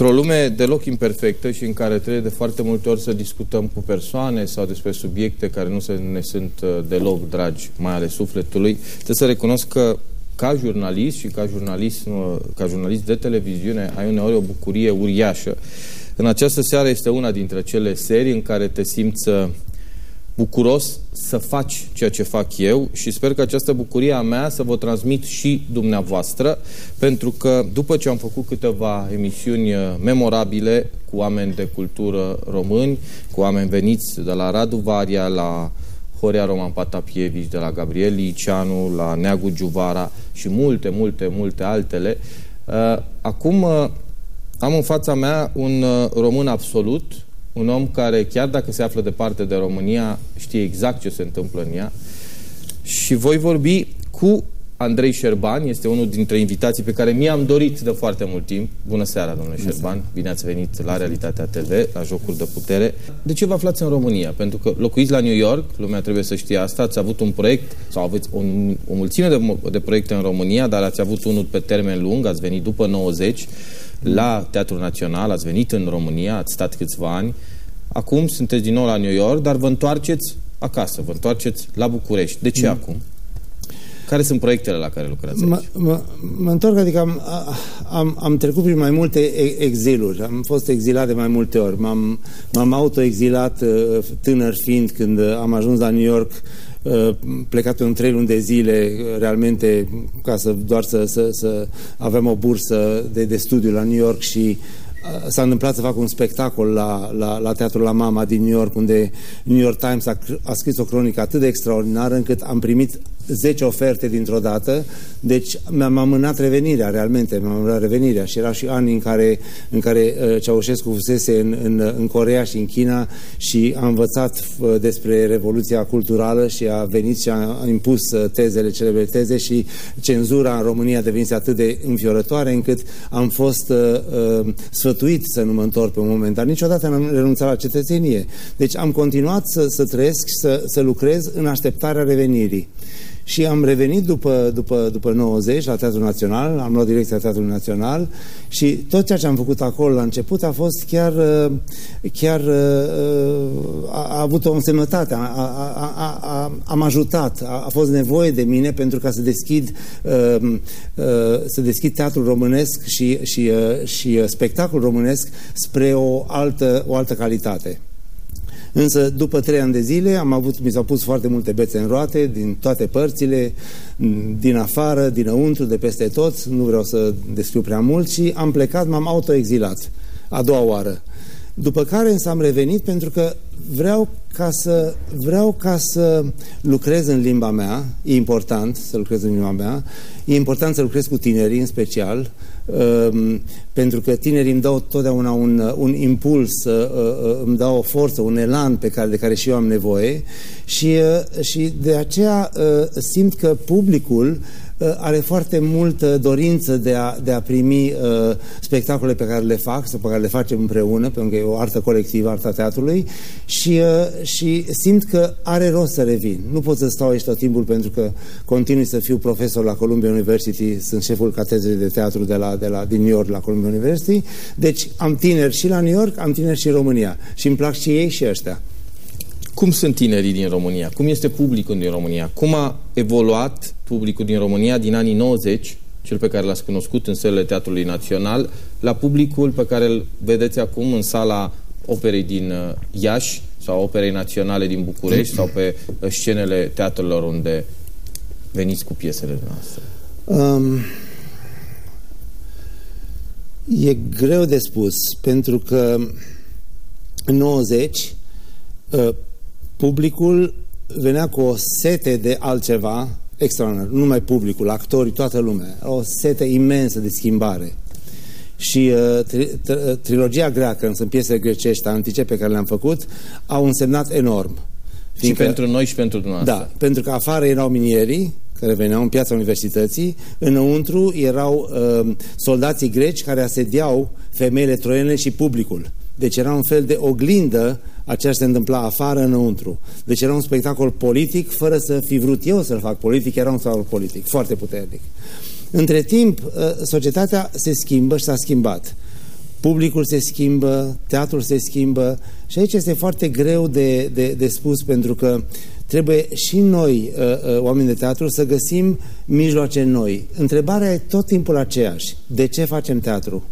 Într-o lume deloc imperfectă și în care trebuie de foarte multe ori să discutăm cu persoane sau despre subiecte care nu se, ne sunt uh, deloc dragi, mai ale sufletului, trebuie să recunosc că ca jurnalist și ca jurnalist, uh, ca jurnalist de televiziune ai uneori o bucurie uriașă. În această seară este una dintre cele serii în care te simți uh, bucuros să faci ceea ce fac eu și sper că această bucurie a mea să vă transmit și dumneavoastră, pentru că după ce am făcut câteva emisiuni uh, memorabile cu oameni de cultură români, cu oameni veniți de la Radu Varia, la Horia Roman Patapievici, de la Gabriel Liceanu, la Neagu Giuvara și multe, multe, multe altele, uh, acum uh, am în fața mea un român absolut, un om care, chiar dacă se află departe de România, știe exact ce se întâmplă în ea. Și voi vorbi cu Andrei Șerban, este unul dintre invitații pe care mi-am dorit de foarte mult timp. Bună seara, domnule Bună Șerban, seara. bine ați venit la Realitatea TV, la Jocuri de Putere. De ce vă aflați în România? Pentru că locuiți la New York, lumea trebuie să știe asta, ați avut un proiect, sau aveți o, o mulțime de, de proiecte în România, dar ați avut unul pe termen lung, ați venit după 90, la Teatrul Național, ați venit în România, ați stat câțiva ani, acum sunteți din nou la New York, dar vă întoarceți acasă, vă întoarceți la București. De ce mm. acum? Care sunt proiectele la care lucrați aici? Mă, mă întorc, adică am, am, am trecut prin mai multe exiluri. Am fost exilat de mai multe ori. M-am autoexilat uh, tânăr fiind când am ajuns la New York Uh, plecat în trei luni de zile realmente ca să doar să, să, să avem o bursă de, de studiu la New York și uh, s-a întâmplat să fac un spectacol la, la, la Teatrul La Mama din New York, unde New York Times a, a scris o cronică atât de extraordinară încât am primit 10 oferte dintr-o dată, deci mi-am amânat revenirea, realmente, mi-am amânat revenirea și era și ani în care, în care uh, Ceaușescu fusese în, în, în Corea și în China și a învățat uh, despre Revoluția Culturală și a venit și a, a impus uh, tezele, celebre teze și cenzura în România a devenit atât de înfiorătoare încât am fost uh, uh, sfătuit să nu mă întorc pe un moment, dar niciodată n-am renunțat la cetățenie. Deci am continuat să, să trăiesc și să, să lucrez în așteptarea revenirii. Și am revenit după, după, după 90 la Teatrul Național, am luat direcția Teatrului Național și tot ceea ce am făcut acolo la început a fost chiar, chiar a, a avut o însemnătate, a, a, a, a, am ajutat, a, a fost nevoie de mine pentru ca să deschid, să deschid teatrul românesc și, și, și spectacolul românesc spre o altă, o altă calitate. Însă, după trei ani de zile, am avut, mi s-au pus foarte multe bețe în roate, din toate părțile, din afară, dinăuntru, de peste tot, nu vreau să descriu prea mult, și am plecat, m-am autoexilat, a doua oară. După care însă am revenit pentru că vreau ca să, vreau ca să lucrez în limba mea, e important să lucrez în limba mea, e important să lucrez cu tinerii în special, um, pentru că tinerii îmi dau totdeauna un, un impuls, uh, uh, îmi dau o forță, un elan pe care, de care și eu am nevoie. Și, uh, și de aceea simt că publicul Uh, are foarte multă dorință de a, de a primi uh, spectacole pe care le fac sau pe care le facem împreună, pentru că e o artă colectivă, arta teatrului, și, uh, și simt că are rost să revin. Nu pot să stau aici tot timpul pentru că continui să fiu profesor la Columbia University, sunt șeful catedrei de teatru de la, de la, din New York la Columbia University, deci am tineri și la New York, am tineri și în România și îmi plac și ei și ăștia. Cum sunt tinerii din România? Cum este publicul din România? Cum a evoluat publicul din România din anii 90, cel pe care l-ați cunoscut în sălile Teatrului Național, la publicul pe care îl vedeți acum în sala operei din uh, Iași sau operei naționale din București sau pe uh, scenele teatrelor unde veniți cu piesele noastre? Um, e greu de spus, pentru că în 90 uh, publicul venea cu o sete de altceva extraordinar, nu numai publicul, actorii, toată lumea, o sete imensă de schimbare. Și uh, tri, tri, uh, trilogia greacă, sunt piesele grecești antice pe care le-am făcut, au însemnat enorm. Fiindcă, și pentru noi și pentru dumneavoastră. Da, pentru că afară erau minierii, care veneau în piața universității, înăuntru erau uh, soldații greci care asediau femeile troiene și publicul. Deci era un fel de oglindă a ceea ce se întâmpla afară, înăuntru. Deci era un spectacol politic, fără să fi vrut eu să-l fac politic, era un spectacol politic, foarte puternic. Între timp, ă, societatea se schimbă și s-a schimbat. publicul se schimbă, teatrul se schimbă și aici este foarte greu de, de, de spus pentru că trebuie și noi, uh, uh, oameni de teatru, să găsim mijloace noi. Întrebarea e tot timpul aceeași. De ce facem teatru?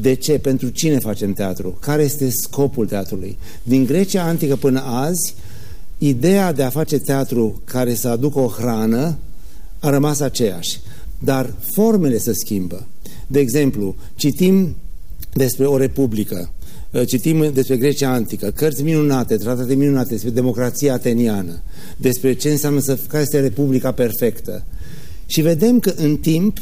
De ce? Pentru cine facem teatru? Care este scopul teatrului? Din Grecia antică până azi, ideea de a face teatru care să aducă o hrană a rămas aceeași. Dar formele se schimbă. De exemplu, citim despre o republică, uh, citim despre Grecia antică, cărți minunate, tratate minunate despre democrația ateniană, despre ce înseamnă să care este republica perfectă. Și vedem că în timp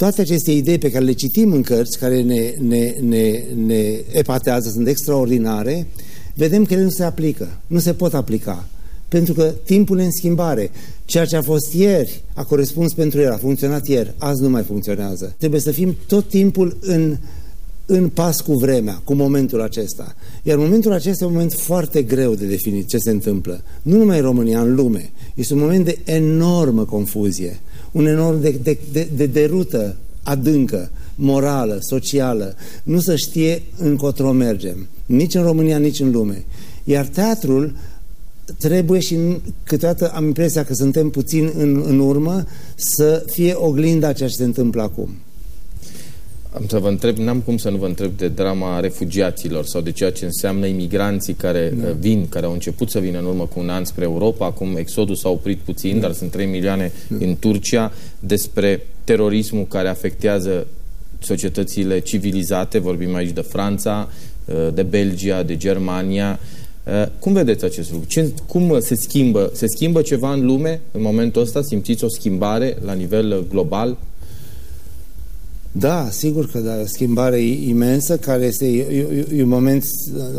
toate aceste idei pe care le citim în cărți, care ne, ne, ne, ne epatează, sunt extraordinare, vedem că ele nu se aplică, nu se pot aplica. Pentru că timpul e în schimbare. Ceea ce a fost ieri a corespuns pentru el, a funcționat ieri, azi nu mai funcționează. Trebuie să fim tot timpul în, în pas cu vremea, cu momentul acesta. Iar momentul acesta e un moment foarte greu de definit ce se întâmplă. Nu numai în România, în lume. Este un moment de enormă confuzie, un enorm de, de, de, de derută adâncă, morală, socială. Nu să știe încotro mergem, nici în România, nici în lume. Iar teatrul trebuie și câteodată am impresia că suntem puțin în, în urmă să fie oglinda ceea ce se întâmplă acum. Am să vă întreb, n-am cum să nu vă întreb de drama refugiaților sau de ceea ce înseamnă imigranții care da. Uh, vin, care au început să vină în urmă cu un an spre Europa, acum exodul s-a oprit puțin, da. dar sunt 3 milioane da. în Turcia, despre terorismul care afectează societățile civilizate, vorbim aici de Franța, uh, de Belgia, de Germania, Uh, cum vedeți acest lucru? Ce, cum se schimbă? Se schimbă ceva în lume în momentul ăsta? Simțiți o schimbare la nivel uh, global? Da, sigur că da, o schimbare imensă care este, e, e, e un moment,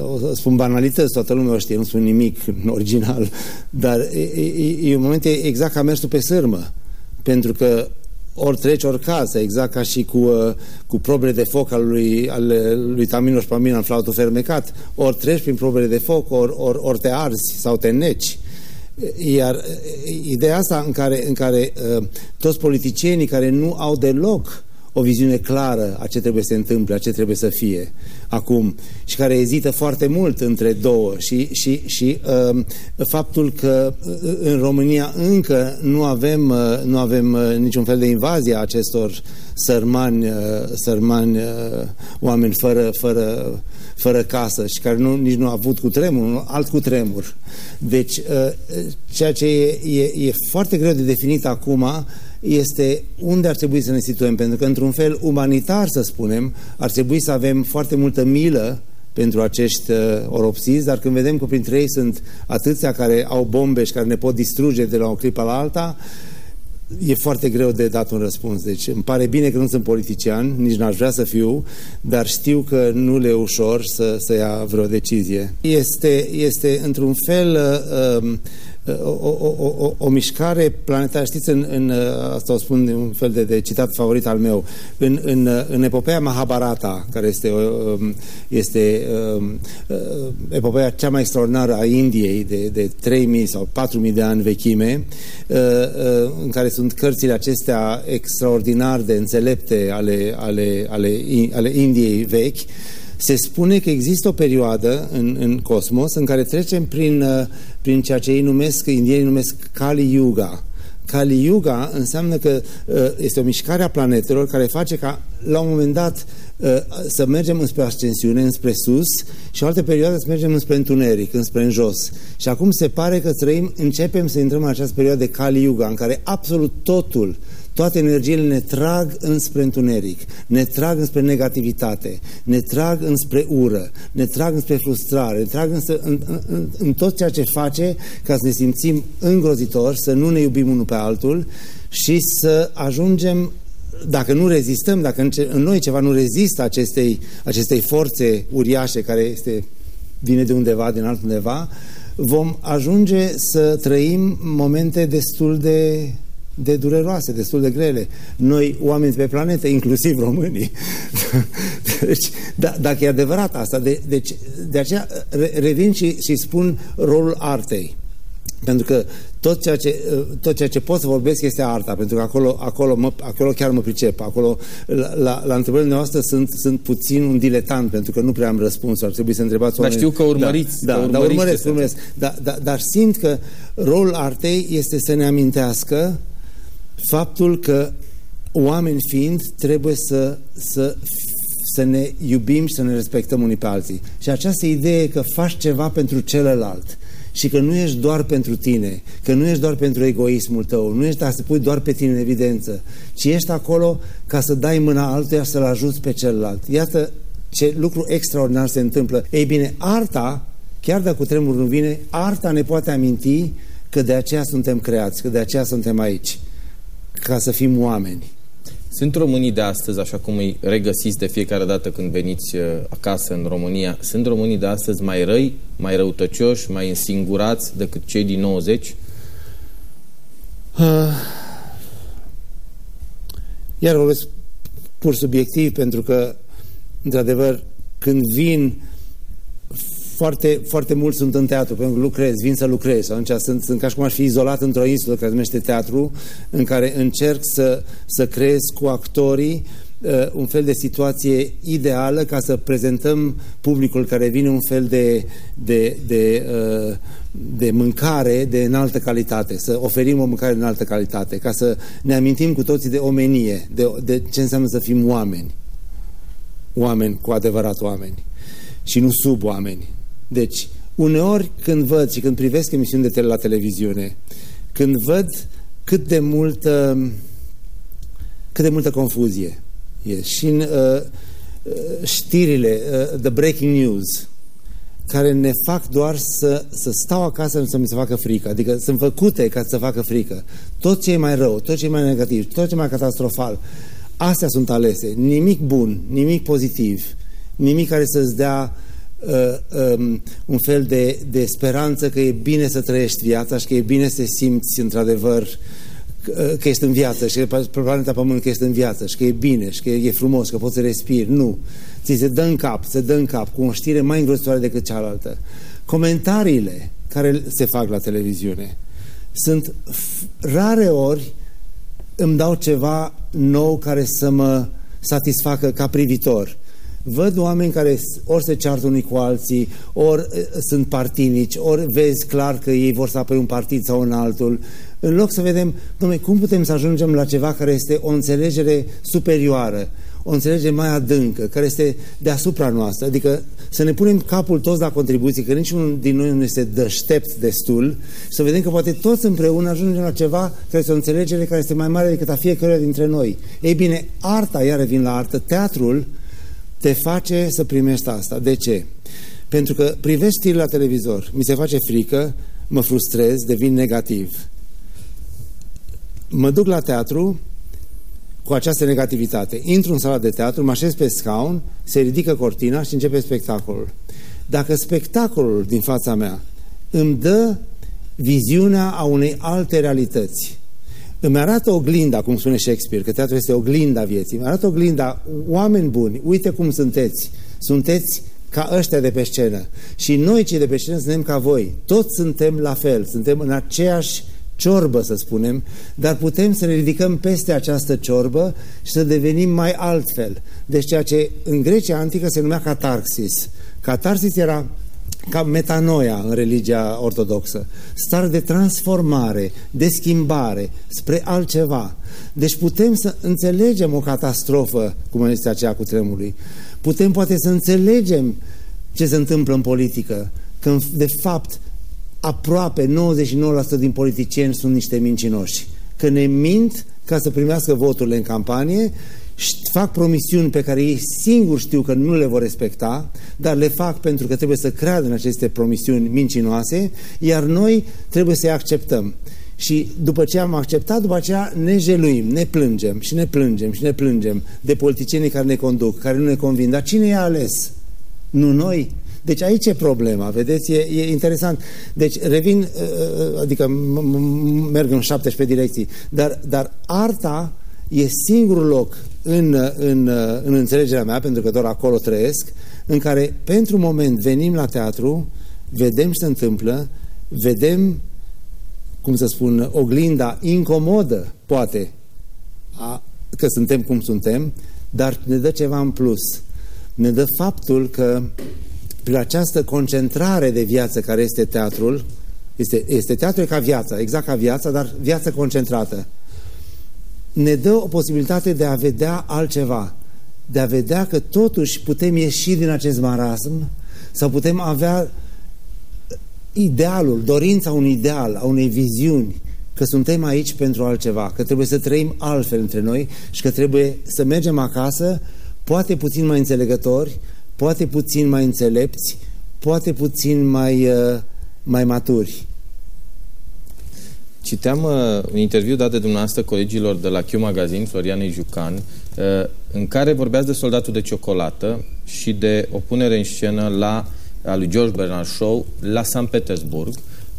o spun banalități, toată lumea o știe, nu spun nimic original, dar e, e, e un moment exact ca mersul pe sârmă, pentru că ori treci, ori casă, exact ca și cu, uh, cu probele de foc al lui, al lui Tamino Pamina în flautul fermecat. Ori treci prin probele de foc, ori, ori, ori te arzi sau te neci. Iar uh, ideea asta în care, în care uh, toți politicienii care nu au deloc o viziune clară a ce trebuie să se întâmple, a ce trebuie să fie acum și care ezită foarte mult între două și, și, și uh, faptul că uh, în România încă nu avem, uh, nu avem uh, niciun fel de invazie a acestor sărmani, uh, sărmani uh, oameni fără, fără, fără casă și care nu, nici nu au avut cu tremur, alt cu tremur. Deci, uh, ceea ce e, e, e foarte greu de definit acum este unde ar trebui să ne situăm, pentru că într-un fel umanitar, să spunem, ar trebui să avem foarte multă milă pentru acești uh, oropsiți, dar când vedem că printre ei sunt atâția care au bombe și care ne pot distruge de la o clipă la alta, e foarte greu de dat un răspuns. Deci îmi pare bine că nu sunt politician, nici n-aș vrea să fiu, dar știu că nu le e ușor să, să ia vreo decizie. Este, este într-un fel uh, o, o, o, o mișcare planetară. Știți, în, în, asta o spun un fel de, de citat favorit al meu, în, în, în epopeea Mahabharata, care este, um, este um, uh, epopeea cea mai extraordinară a Indiei, de, de 3000 sau 4000 de ani vechime, uh, uh, în care sunt cărțile acestea extraordinar de înțelepte ale, ale, ale, ale Indiei vechi, se spune că există o perioadă în, în cosmos în care trecem prin, uh, prin ceea ce ei numesc, indienii numesc Kali Yuga. Kali Yuga înseamnă că uh, este o mișcare a planetelor care face ca la un moment dat uh, să mergem înspre ascensiune, înspre sus și o altă perioadă să mergem înspre întuneric, înspre în jos. Și acum se pare că trăim, începem să intrăm în această perioadă de Kali Yuga, în care absolut totul toate energiile ne trag înspre întuneric, ne trag înspre negativitate, ne trag înspre ură, ne trag înspre frustrare, ne trag înspre, în, în, în tot ceea ce face ca să ne simțim îngrozitori, să nu ne iubim unul pe altul și să ajungem dacă nu rezistăm, dacă în noi ceva nu rezistă acestei, acestei forțe uriașe care este, vine de undeva, din altundeva, vom ajunge să trăim momente destul de de dureroase, destul de grele. Noi, oameni pe planetă, inclusiv românii. deci, da, dacă e adevărat asta, de, deci, de aceea revin și, și spun rolul artei. Pentru că tot ceea, ce, tot ceea ce pot să vorbesc este arta, pentru că acolo, acolo, mă, acolo chiar mă pricep. Acolo, la, la, la întrebările noastre sunt, sunt puțin un diletant, pentru că nu prea am răspuns. Ar trebui să întrebați Dar știu că urmăriți. Da, că da, urmăriți dar urmăresc, urmăresc. Da, da, dar simt că rolul artei este să ne amintească faptul că oameni fiind trebuie să, să să ne iubim și să ne respectăm unii pe alții. Și această idee că faci ceva pentru celălalt și că nu ești doar pentru tine, că nu ești doar pentru egoismul tău, nu ești ca să pui doar pe tine în evidență, ci ești acolo ca să dai mâna altuia să-l ajuți pe celălalt. Iată ce lucru extraordinar se întâmplă. Ei bine, arta, chiar dacă cu tremur nu vine, arta ne poate aminti că de aceea suntem creați, că de aceea suntem aici, ca să fim oameni. Sunt românii de astăzi, așa cum îi regăsiți de fiecare dată când veniți uh, acasă în România, sunt românii de astăzi mai răi, mai răutăcioși, mai însingurați decât cei din 90? Uh, iar vorbesc pur subiectiv, pentru că, într-adevăr, când vin foarte, foarte mulți sunt în teatru, pentru că lucrez, vin să lucrez. Atunci sunt, sunt ca și cum aș fi izolat într-o insulă care se numește teatru, în care încerc să, să creez cu actorii uh, un fel de situație ideală ca să prezentăm publicul care vine un fel de, de, de, uh, de mâncare de înaltă calitate, să oferim o mâncare de înaltă calitate, ca să ne amintim cu toții de omenie, de, de ce înseamnă să fim oameni. Oameni cu adevărat oameni și nu sub oameni. Deci, uneori când văd și când privesc emisiuni de tele la televiziune, când văd cât de multă cât de multă confuzie e și în uh, uh, știrile, uh, the breaking news, care ne fac doar să, să stau acasă să mi se facă frică. Adică sunt făcute ca să facă frică. Tot ce e mai rău, tot ce e mai negativ, tot ce e mai catastrofal, astea sunt alese. Nimic bun, nimic pozitiv, nimic care să-ți dea uh, uh, um, un fel de, de speranță că e bine să trăiești viața și că e bine să simți într-adevăr că, că ești în viață și că pe planeta Pământ că ești în viață și că e bine și că e frumos, că poți să respiri. Nu. Ți se dă în cap, se dă în cap cu o știre mai îngrozitoare decât cealaltă. Comentariile care se fac la televiziune sunt rare ori îmi dau ceva nou care să mă satisfacă ca privitor văd oameni care ori se ceartă unii cu alții, ori sunt partinici, ori vezi clar că ei vor să apoi un partid sau un altul, în loc să vedem, domnule, cum putem să ajungem la ceva care este o înțelegere superioară, o înțelegere mai adâncă, care este deasupra noastră, adică să ne punem capul toți la contribuții, că niciunul din noi nu este deștept destul, și să vedem că poate toți împreună ajungem la ceva care este o înțelegere care este mai mare decât a fiecare dintre noi. Ei bine, arta, iar vin la artă, teatrul, te face să primești asta. De ce? Pentru că privești la televizor, mi se face frică, mă frustrez, devin negativ. Mă duc la teatru cu această negativitate. Intru în sala de teatru, mă așez pe scaun, se ridică cortina și începe spectacolul. Dacă spectacolul din fața mea îmi dă viziunea a unei alte realități, îmi arată oglinda, cum spune Shakespeare, că teatrul este oglinda vieții. Îmi arată oglinda, oameni buni, uite cum sunteți. Sunteți ca ăștia de pe scenă. Și noi cei de pe scenă suntem ca voi. Toți suntem la fel, suntem în aceeași ciorbă, să spunem, dar putem să ne ridicăm peste această ciorbă și să devenim mai altfel. Deci ceea ce în Grecia antică se numea catarsis. Catarsis era ca metanoia în religia ortodoxă, stare de transformare, de schimbare spre altceva. Deci putem să înțelegem o catastrofă, cum este aceea cu tremului. Putem poate să înțelegem ce se întâmplă în politică, când de fapt aproape 99% din politicieni sunt niște mincinoși. Că ne mint ca să primească voturile în campanie fac promisiuni pe care ei singuri știu că nu le vor respecta, dar le fac pentru că trebuie să creadă în aceste promisiuni mincinoase, iar noi trebuie să-i acceptăm. Și după ce am acceptat, după aceea ne jeluim, ne plângem și ne plângem și ne plângem de politicienii care ne conduc, care nu ne convin. Dar cine i-a ales? Nu noi? Deci aici e problema, vedeți, e, e interesant. Deci revin, uh, uh, adică merg în 17 direcții, dar, dar arta e singurul loc în, în, în înțelegerea mea, pentru că doar acolo trăiesc, în care pentru un moment venim la teatru, vedem ce se întâmplă, vedem cum să spun, oglinda incomodă, poate, a, că suntem cum suntem, dar ne dă ceva în plus. Ne dă faptul că prin această concentrare de viață care este teatrul, este, este teatrul ca viața, exact ca viața, dar viață concentrată. Ne dă o posibilitate de a vedea altceva, de a vedea că totuși putem ieși din acest marasm sau putem avea idealul, dorința unui ideal, a unei viziuni, că suntem aici pentru altceva, că trebuie să trăim altfel între noi și că trebuie să mergem acasă, poate puțin mai înțelegători, poate puțin mai înțelepți, poate puțin mai, uh, mai maturi. Citeam uh, un interviu dat de dumneavoastră colegilor de la Q Magazine, Florianei Jucan, uh, în care vorbeați de soldatul de ciocolată și de o punere în scenă la, a lui George Bernard Shaw la San Petersburg,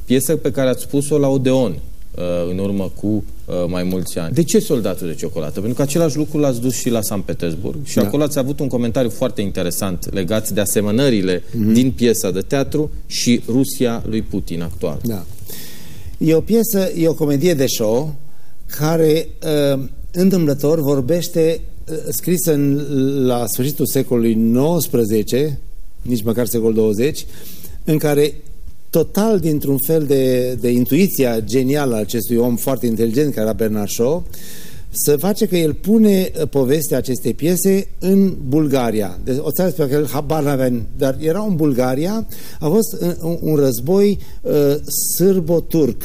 piesă pe care ați spus-o la Odeon uh, în urmă cu uh, mai mulți ani. De ce soldatul de ciocolată? Pentru că același lucru l-ați dus și la San Petersburg și da. acolo ați avut un comentariu foarte interesant legat de asemănările mm -hmm. din piesa de teatru și Rusia lui Putin actual. Da. E o piesă, e o comedie de show care uh, întâmplător vorbește uh, scrisă în, la sfârșitul secolului XIX, nici măcar secol 20, în care total dintr-un fel de, de intuiția genială a acestui om foarte inteligent, care era Bernard Shaw, să face că el pune uh, povestea acestei piese în Bulgaria. Deci, o țară pe care el habar n-avea, dar era în Bulgaria, a fost uh, un, un război uh, sârbo-turc,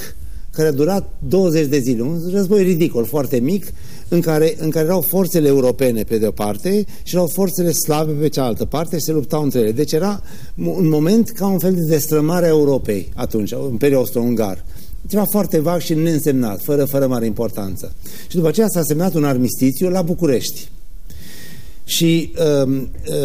care a durat 20 de zile. Un război ridicol, foarte mic, în care, în care erau forțele europene pe de-o parte și erau forțele slave pe cealaltă parte și se luptau între ele. Deci era un moment ca un fel de destrămare a Europei atunci, Imperiul Austro-Ungar ceva foarte vag și neînsemnat, fără, fără mare importanță. Și după aceea s-a semnat un armistițiu la București. Și uh,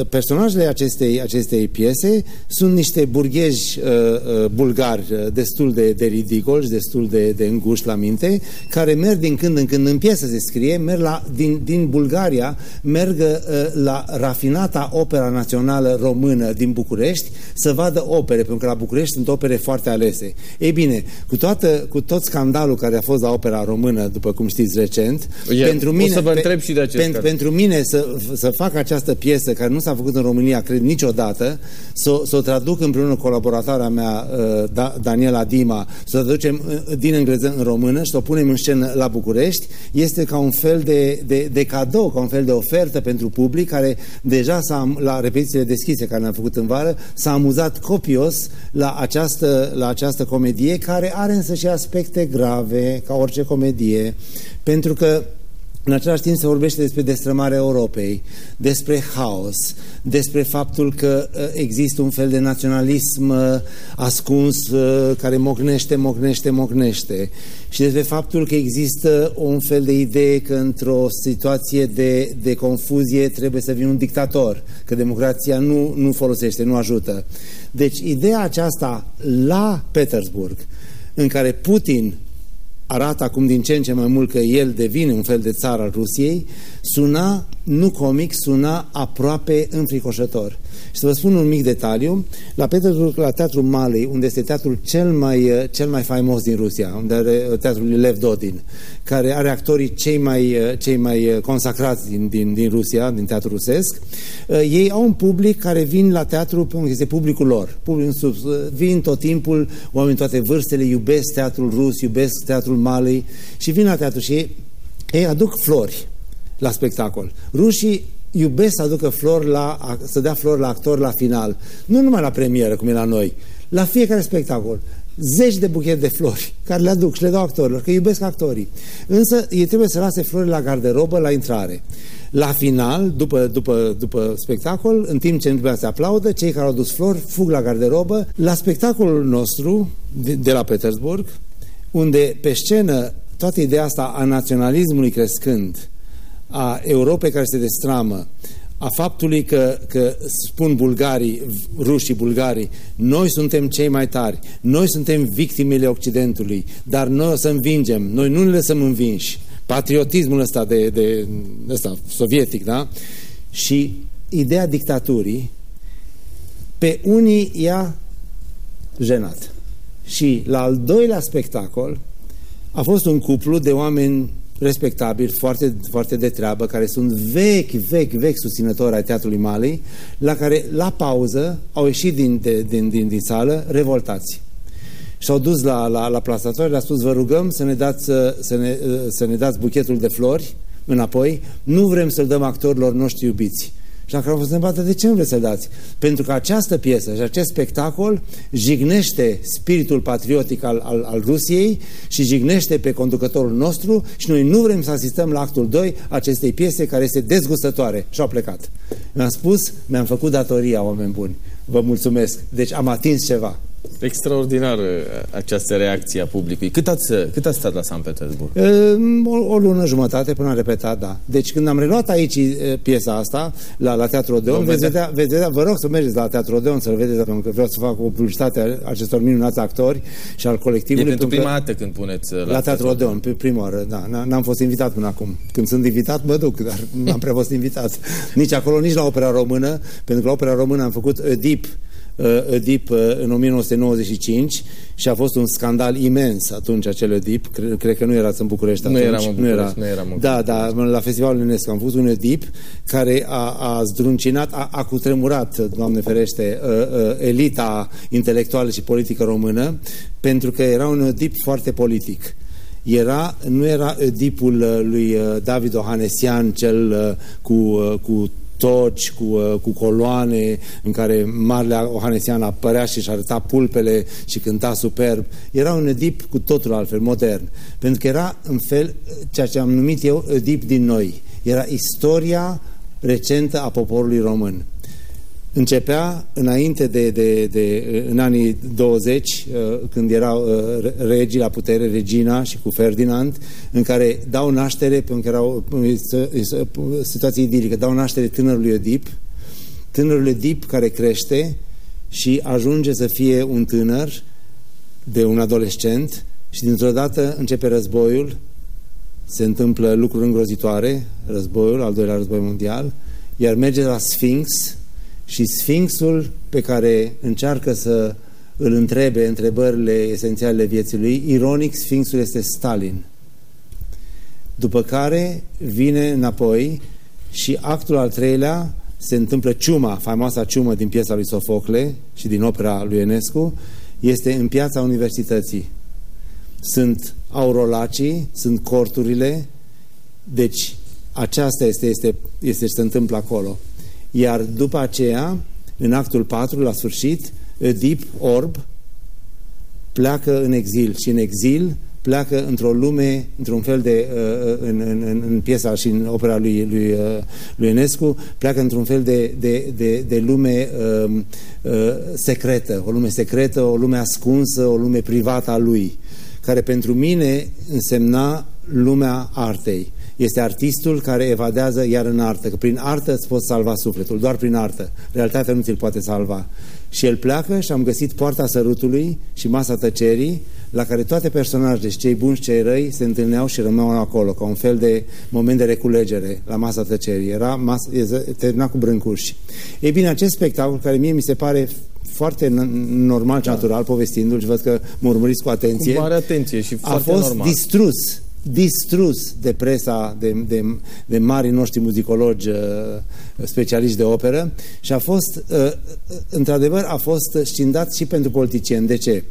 personajele acestei, acestei piese sunt niște burghezi uh, uh, bulgari uh, destul de, de ridicoli, destul de, de înguși la minte, care merg din când în când, în piesă se scrie, merg la, din, din Bulgaria, merg uh, la rafinata Opera Națională Română din București să vadă opere, pentru că la București sunt opere foarte alese. Ei bine, cu, toată, cu tot scandalul care a fost la Opera Română, după cum știți recent, yeah, pentru mine, o să vă întreb și de acest pentru, pentru mine să, să fac această piesă, care nu s-a făcut în România, cred, niciodată, să, să o traduc împreună cu colaboratoarea mea, uh, da, Daniela Dima, să o traducem uh, din engleză în română și să o punem în scenă la București, este ca un fel de, de, de cadou, ca un fel de ofertă pentru public, care deja s-a, la repetițiile deschise care ne-am făcut în vară, s-a amuzat copios la această, la această comedie, care are însă și aspecte grave, ca orice comedie, pentru că în același timp se vorbește despre destrămarea Europei, despre haos, despre faptul că uh, există un fel de naționalism uh, ascuns uh, care mocnește, mocnește, mocnește și despre faptul că există un fel de idee că într-o situație de, de confuzie trebuie să vină un dictator, că democrația nu, nu folosește, nu ajută. Deci ideea aceasta la Petersburg, în care Putin arată acum din ce în ce mai mult că el devine un fel de țar al Rusiei, suna, nu comic, suna aproape înfricoșător. Și să vă spun un mic detaliu, la Petersburg, la Teatrul Malei, unde este teatrul cel mai, cel mai faimos din Rusia, unde are uh, teatrul Lev Dodin, care are actorii cei mai, uh, cei mai uh, consacrați din, din, din Rusia, din teatru rusesc, ei au un public care vin la teatru, este publicul lor. Publicul, vin tot timpul, oameni toate vârstele, iubesc teatrul rus, iubesc teatrul Malei și vin la teatru și ei, ei aduc flori la spectacol. Rușii iubesc să aducă flori la, să dea flori la actor la final. Nu numai la premieră, cum e la noi. La fiecare spectacol. Zeci de buchete de flori care le aduc și le dau actorilor, că iubesc actorii. Însă ei trebuie să lase flori la garderobă la intrare. La final, după, după, după spectacol, în timp ce lumea se aplaudă, cei care au dus flori fug la garderobă. La spectacolul nostru, de, de la Petersburg, unde pe scenă toată ideea asta a naționalismului crescând, a Europei care se destramă, a faptului că, că spun bulgarii, rușii bulgarii, noi suntem cei mai tari, noi suntem victimele Occidentului, dar noi o să învingem, noi nu ne lăsăm învinși. Patriotismul ăsta, de, de, ăsta sovietic, da? Și ideea dictaturii pe unii i-a jenat. Și la al doilea spectacol, A fost un cuplu de oameni respectabili, foarte, foarte de treabă, care sunt vechi, vechi, vechi susținători ai Teatrului Malei, la care, la pauză, au ieșit din, de, din, din, din sală revoltați. Și-au dus la, la, la plasator, le-a spus, vă rugăm să ne, dați, să, ne, să ne dați buchetul de flori înapoi, nu vrem să-l dăm actorilor noștri iubiți. Și dacă au fost întrebată, de ce nu vreți să dați? Pentru că această piesă și acest spectacol jignește spiritul patriotic al, al, al Rusiei și jignește pe conducătorul nostru și noi nu vrem să asistăm la actul 2 acestei piese care este dezgustătoare. Și au plecat. Mi-am spus, mi-am făcut datoria, oameni buni. Vă mulțumesc. Deci am atins ceva. Extraordinar uh, această reacție a publicului. Cât ați, cât ați stat la San Petersburg? O, o lună jumătate până am repetat, da. Deci când am reluat aici piesa asta, la, la Teatrul Odeon, veți vedea, veți vedea, vă rog să mergeți la Teatrul Odeon să-l vedeți, pentru că vreau să fac o publicitate a acestor minunați actori și al colectivului. E pentru prima dată când puneți la, la Teatrul Odeon, pe prima oară, da. N-am fost invitat până acum. Când sunt invitat, mă duc, dar n-am prea fost invitat. Nici acolo, nici la Opera Română, pentru că la Opera Română am făcut Oedip, Oedip uh, uh, în 1995 și a fost un scandal imens atunci acel Oedip. Cred, cred că nu erați în București atunci. Nu eram în București. Nu, era. nu eram în da, da, la Festivalul UNESCO am fost un Oedip care a, a zdruncinat, a, a cutremurat, Doamne ferește, uh, elita intelectuală și politică română pentru că era un Oedip foarte politic era, nu era Oedipul lui David Ohanesian, cel cu, cu toci, cu, uh, cu coloane în care Marele Ohanesian apărea și își arăta pulpele și cânta superb. Era un Edip cu totul altfel, modern. Pentru că era în fel ceea ce am numit eu Edip din noi. Era istoria recentă a poporului român. Începea înainte de, de, de în anii 20, uh, când erau uh, regii la putere, Regina și cu Ferdinand, în care dau naștere, pentru că erau uh, situații idilică, dau naștere tânărului Edip, tânărul Edip care crește și ajunge să fie un tânăr de un adolescent și dintr-o dată începe războiul, se întâmplă lucruri îngrozitoare, războiul, al doilea război mondial, iar merge la Sphinx, și Sfinxul pe care încearcă să îl întrebe întrebările esențiale vieții lui, ironic, Sfinxul este Stalin. După care vine înapoi și actul al treilea se întâmplă ciuma, faimoasa ciumă din piesa lui Sofocle și din opera lui Enescu, este în piața universității. Sunt aurolacii, sunt corturile, deci aceasta este, este, este ce se întâmplă acolo. Iar după aceea, în actul 4, la sfârșit, Oedip, orb, pleacă în exil și în exil pleacă într-o lume, într-un fel de, uh, în, în, în piesa și în opera lui, lui, uh, lui Enescu, pleacă într-un fel de, de, de, de lume uh, uh, secretă, o lume secretă, o lume ascunsă, o lume privată a lui, care pentru mine însemna lumea artei. Este artistul care evadează iar în artă, că prin artă îți poți salva sufletul, doar prin artă. Realitatea nu ți-l poate salva. Și el pleacă și am găsit poarta sărutului și masa tăcerii, la care toate personajele, cei buni și cei răi, se întâlneau și rămâneau acolo, ca un fel de moment de reculegere la masa tăcerii. Era mas, termina cu brâncuși. Ei bine, acest spectacol, care mie mi se pare foarte normal și natural, povestindu-l și văd că mă urmăriți cu atenție. Cu mare atenție și a fost normal. distrus distrus de presa, de, de, de mari noștri muzicologi uh, specialiști de operă și a fost, uh, într-adevăr, a fost scindat și pentru politicieni. De ce?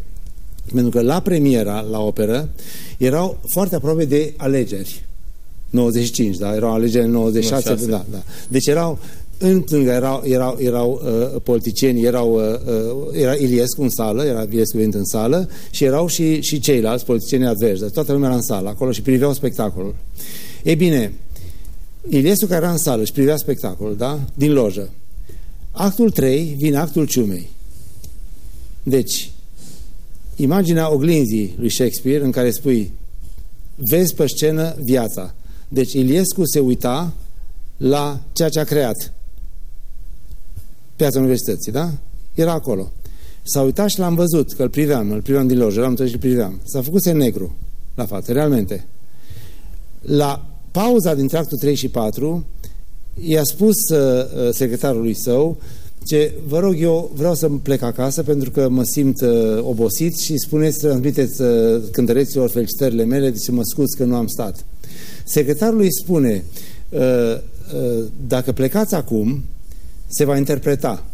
Pentru că la premiera, la operă, erau foarte aproape de alegeri. 95, da? Erau alegeri în 96, 96. da, da. Deci erau în stânga erau, erau, erau uh, politicieni, erau, uh, era Iliescu în sală, era Iliescu venit în sală și erau și, și ceilalți politicieni adversi. Toată lumea era în sală acolo și priveau spectacolul. Ei bine, Iliescu care era în sală și privea spectacolul, da? Din lojă. Actul 3 vine actul ciumei. Deci, imaginea oglinzii lui Shakespeare în care spui vezi pe scenă viața. Deci Iliescu se uita la ceea ce a creat piața universității, da? Era acolo. S-a uitat și l-am văzut, că îl priveam, îl priveam din lojă, l-am și îl priveam. S-a făcut negru la față, realmente. La pauza dintre actul 3 și 4, i-a spus uh, uh, secretarului său, ce vă rog eu, vreau să plec acasă pentru că mă simt uh, obosit și spuneți, transmiteți uh, cântăreților felicitările mele, deci mă scuz că nu am stat. Secretarul îi spune, uh, uh, dacă plecați acum, se va interpreta.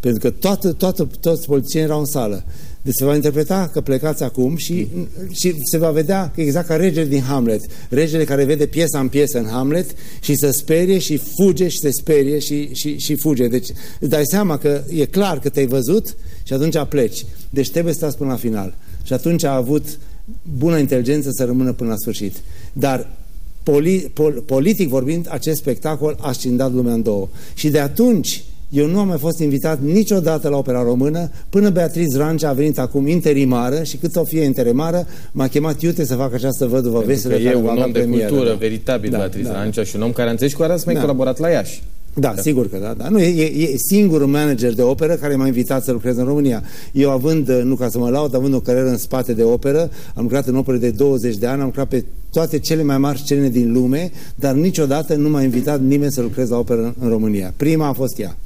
Pentru că toată, toată, toți politicienii erau în sală. Deci se va interpreta că plecați acum și, și se va vedea exact ca regele din Hamlet. Regele care vede piesa în piesă în Hamlet și se sperie și fuge și se sperie și, și, și fuge. Deci îți dai seama că e clar că te-ai văzut și atunci pleci. Deci trebuie să stați până la final. Și atunci a avut bună inteligență să rămână până la sfârșit. Dar poli, pol, politic vorbind, acest spectacol a scindat lumea în două. Și de atunci eu nu am mai fost invitat niciodată la opera română până Beatriz Rancea a venit acum interimară și cât o fie interimară m-a chemat iute să fac această văduvă veselă. e un om de premieră, cultură, da. veritabil da, Beatriz da. Rancea și un om care a înțeles cu care ați mai da. colaborat la Iași. Da, da, sigur că da. da. Nu, e, e singurul manager de operă care m-a invitat să lucrez în România. Eu având, nu ca să mă laud, având o carieră în spate de operă, am lucrat în opere de 20 de ani, am lucrat pe toate cele mai mari scene din lume, dar niciodată nu m-a invitat nimeni să lucrez la operă în România. Prima a fost ea.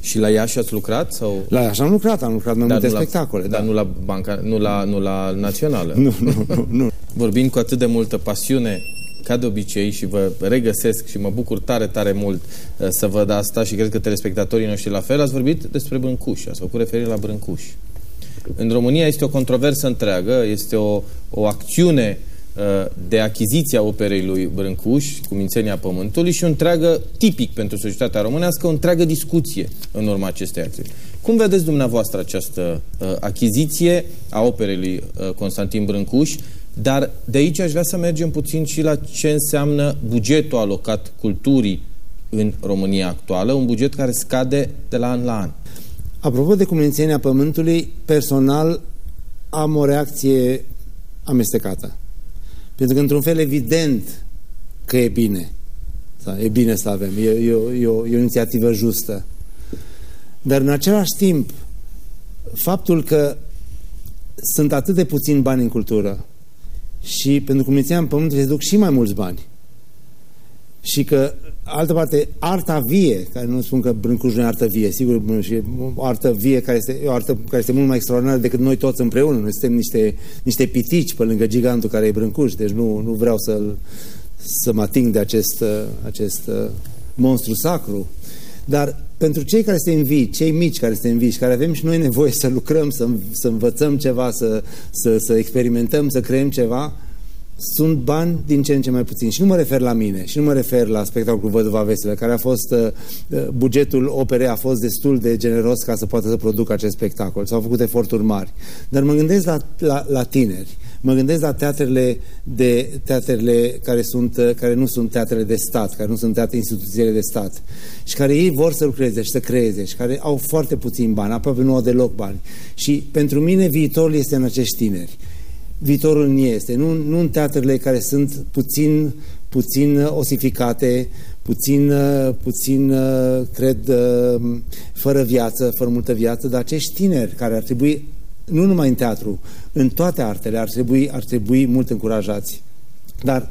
Și la Iași ați lucrat? Sau? La Iași am lucrat, am lucrat mai multe la, spectacole. Dar da. nu la, banca, nu, la, nu la națională? Nu, nu, nu, nu. Vorbind cu atât de multă pasiune, ca de obicei, și vă regăsesc și mă bucur tare, tare mult uh, să văd asta și cred că telespectatorii noștri la fel, ați vorbit despre Brâncuș, ați făcut referire la Brâncuș. În România este o controversă întreagă, este o, o acțiune uh, Uh, de achiziția operei lui Brâncuș, cu Mințenia Pământului și o întreagă, tipic pentru societatea românească, o întreagă discuție în urma acestei acțiuni. Cum vedeți dumneavoastră această uh, achiziție a operei lui uh, Constantin Brâncuș, dar de aici aș vrea să mergem puțin și la ce înseamnă bugetul alocat culturii în România actuală, un buget care scade de la an la an. Apropo de Cumințenia Pământului, personal am o reacție amestecată. Pentru că, într-un fel, evident că e bine. E bine să avem. E, e, e, o, e o inițiativă justă. Dar, în același timp, faptul că sunt atât de puțini bani în cultură și pentru cum în pământul se duc și mai mulți bani și că altă parte, arta vie, care nu spun că Brâncuș nu e artă vie, sigur, și o artă vie care este, o artă care este mult mai extraordinară decât noi toți împreună. Noi suntem niște, niște pitici pe lângă gigantul care e Brâncuș, deci nu, nu vreau să să mă ating de acest, acest monstru sacru. Dar pentru cei care se învii, cei mici care se învii și care avem și noi nevoie să lucrăm, să, să învățăm ceva, să, să, să experimentăm, să creăm ceva, sunt bani din ce în ce mai puțin. Și nu mă refer la mine, și nu mă refer la spectacolul Văduva Veselă, care a fost, uh, uh, bugetul operei a fost destul de generos ca să poată să producă acest spectacol. S-au făcut eforturi mari. Dar mă gândesc la, la, la tineri. Mă gândesc la teatrele, de, teatrele care, sunt, uh, care nu sunt teatrele de stat, care nu sunt teatre instituțiile de stat și care ei vor să lucreze și să creeze și care au foarte puțin bani, aproape nu au deloc bani. Și pentru mine viitorul este în acești tineri viitorul în este, nu, nu în teatrele care sunt puțin, puțin uh, osificate, puțin, uh, puțin, uh, cred, fără viață, fără multă viață, dar acești tineri care ar trebui, nu numai în teatru, în toate artele, ar trebui, ar trebui mult încurajați. Dar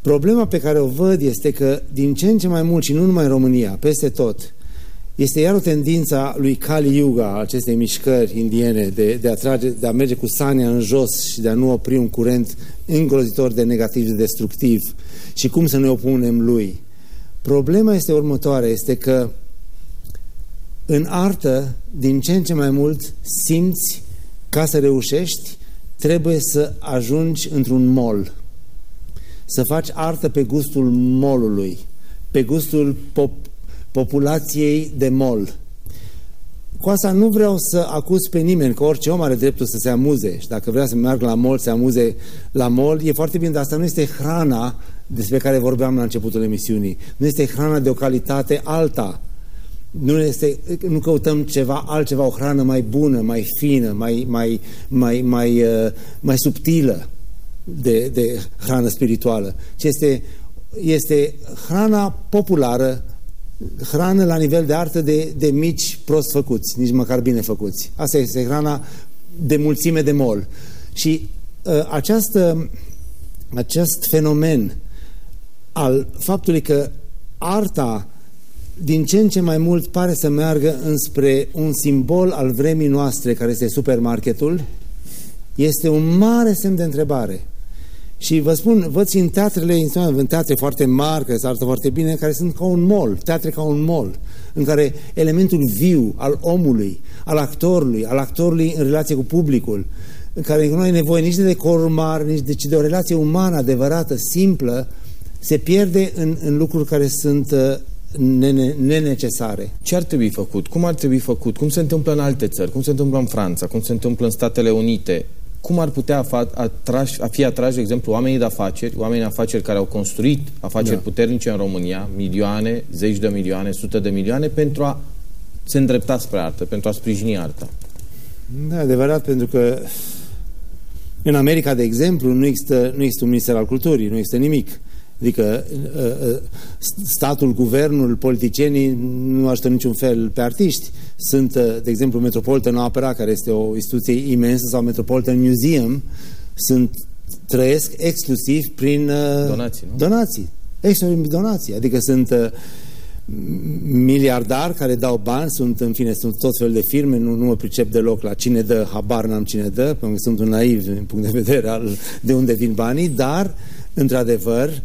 problema pe care o văd este că din ce în ce mai mult, și nu numai în România, peste tot, este iar o tendință a lui Kali Yuga, acestei mișcări indiene, de, de, a trage, de a merge cu sania în jos și de a nu opri un curent îngrozitor de negativ, de destructiv. Și cum să ne opunem lui? Problema este următoarea, este că în artă, din ce în ce mai mult, simți ca să reușești, trebuie să ajungi într-un mol. Să faci artă pe gustul molului, pe gustul pop populației de mol. Cu asta nu vreau să acuz pe nimeni, că orice om are dreptul să se amuze și dacă vrea să meargă la mol, să se amuze la mol, e foarte bine, dar asta nu este hrana despre care vorbeam la începutul emisiunii. Nu este hrana de o calitate alta. Nu, este, nu căutăm ceva altceva, o hrană mai bună, mai fină, mai, mai, mai, mai, uh, mai subtilă de, de hrană spirituală, ci este, este hrana populară hrană la nivel de artă de, de mici prost făcuți, nici măcar bine făcuți. Asta este hrana de mulțime de mol. Și uh, această, acest fenomen al faptului că arta din ce în ce mai mult pare să meargă înspre un simbol al vremii noastre, care este supermarketul, este un mare semn de întrebare. Și vă spun, văd în teatrele, în teatre foarte mari, care se arată foarte bine, care sunt ca un mall, teatre ca un mall, în care elementul viu al omului, al actorului, al actorului în relație cu publicul, în care nu ai nevoie nici de decor mare, nici de, ci de o relație umană, adevărată, simplă, se pierde în, în lucruri care sunt uh, nenecesare. Ce ar trebui făcut? Cum ar trebui făcut? Cum se întâmplă în alte țări? Cum se întâmplă în Franța? Cum se întâmplă în Statele Unite? Cum ar putea atrași, a fi atrași, de exemplu, oamenii de afaceri, oamenii de afaceri care au construit afaceri da. puternice în România, milioane, zeci de milioane, sute de milioane, pentru a se îndrepta spre artă, pentru a sprijini arta. Da, adevărat, pentru că în America, de exemplu, nu există, nu există un minister al culturii, nu există nimic. Adică uh, uh, statul, guvernul, politicienii nu ajută niciun fel pe artiști. Sunt, uh, de exemplu, Metropolitan Opera, care este o instituție imensă, sau Metropolitan Museum, sunt, trăiesc exclusiv prin donații. Nu? Donații. Exclusiv donații. Adică sunt miliardari care dau bani, sunt în fine, sunt tot fel de firme, nu, nu mă pricep deloc la cine dă, habar n-am cine dă, pentru că sunt un naiv din punct de vedere al de unde vin banii, dar, într-adevăr, uh,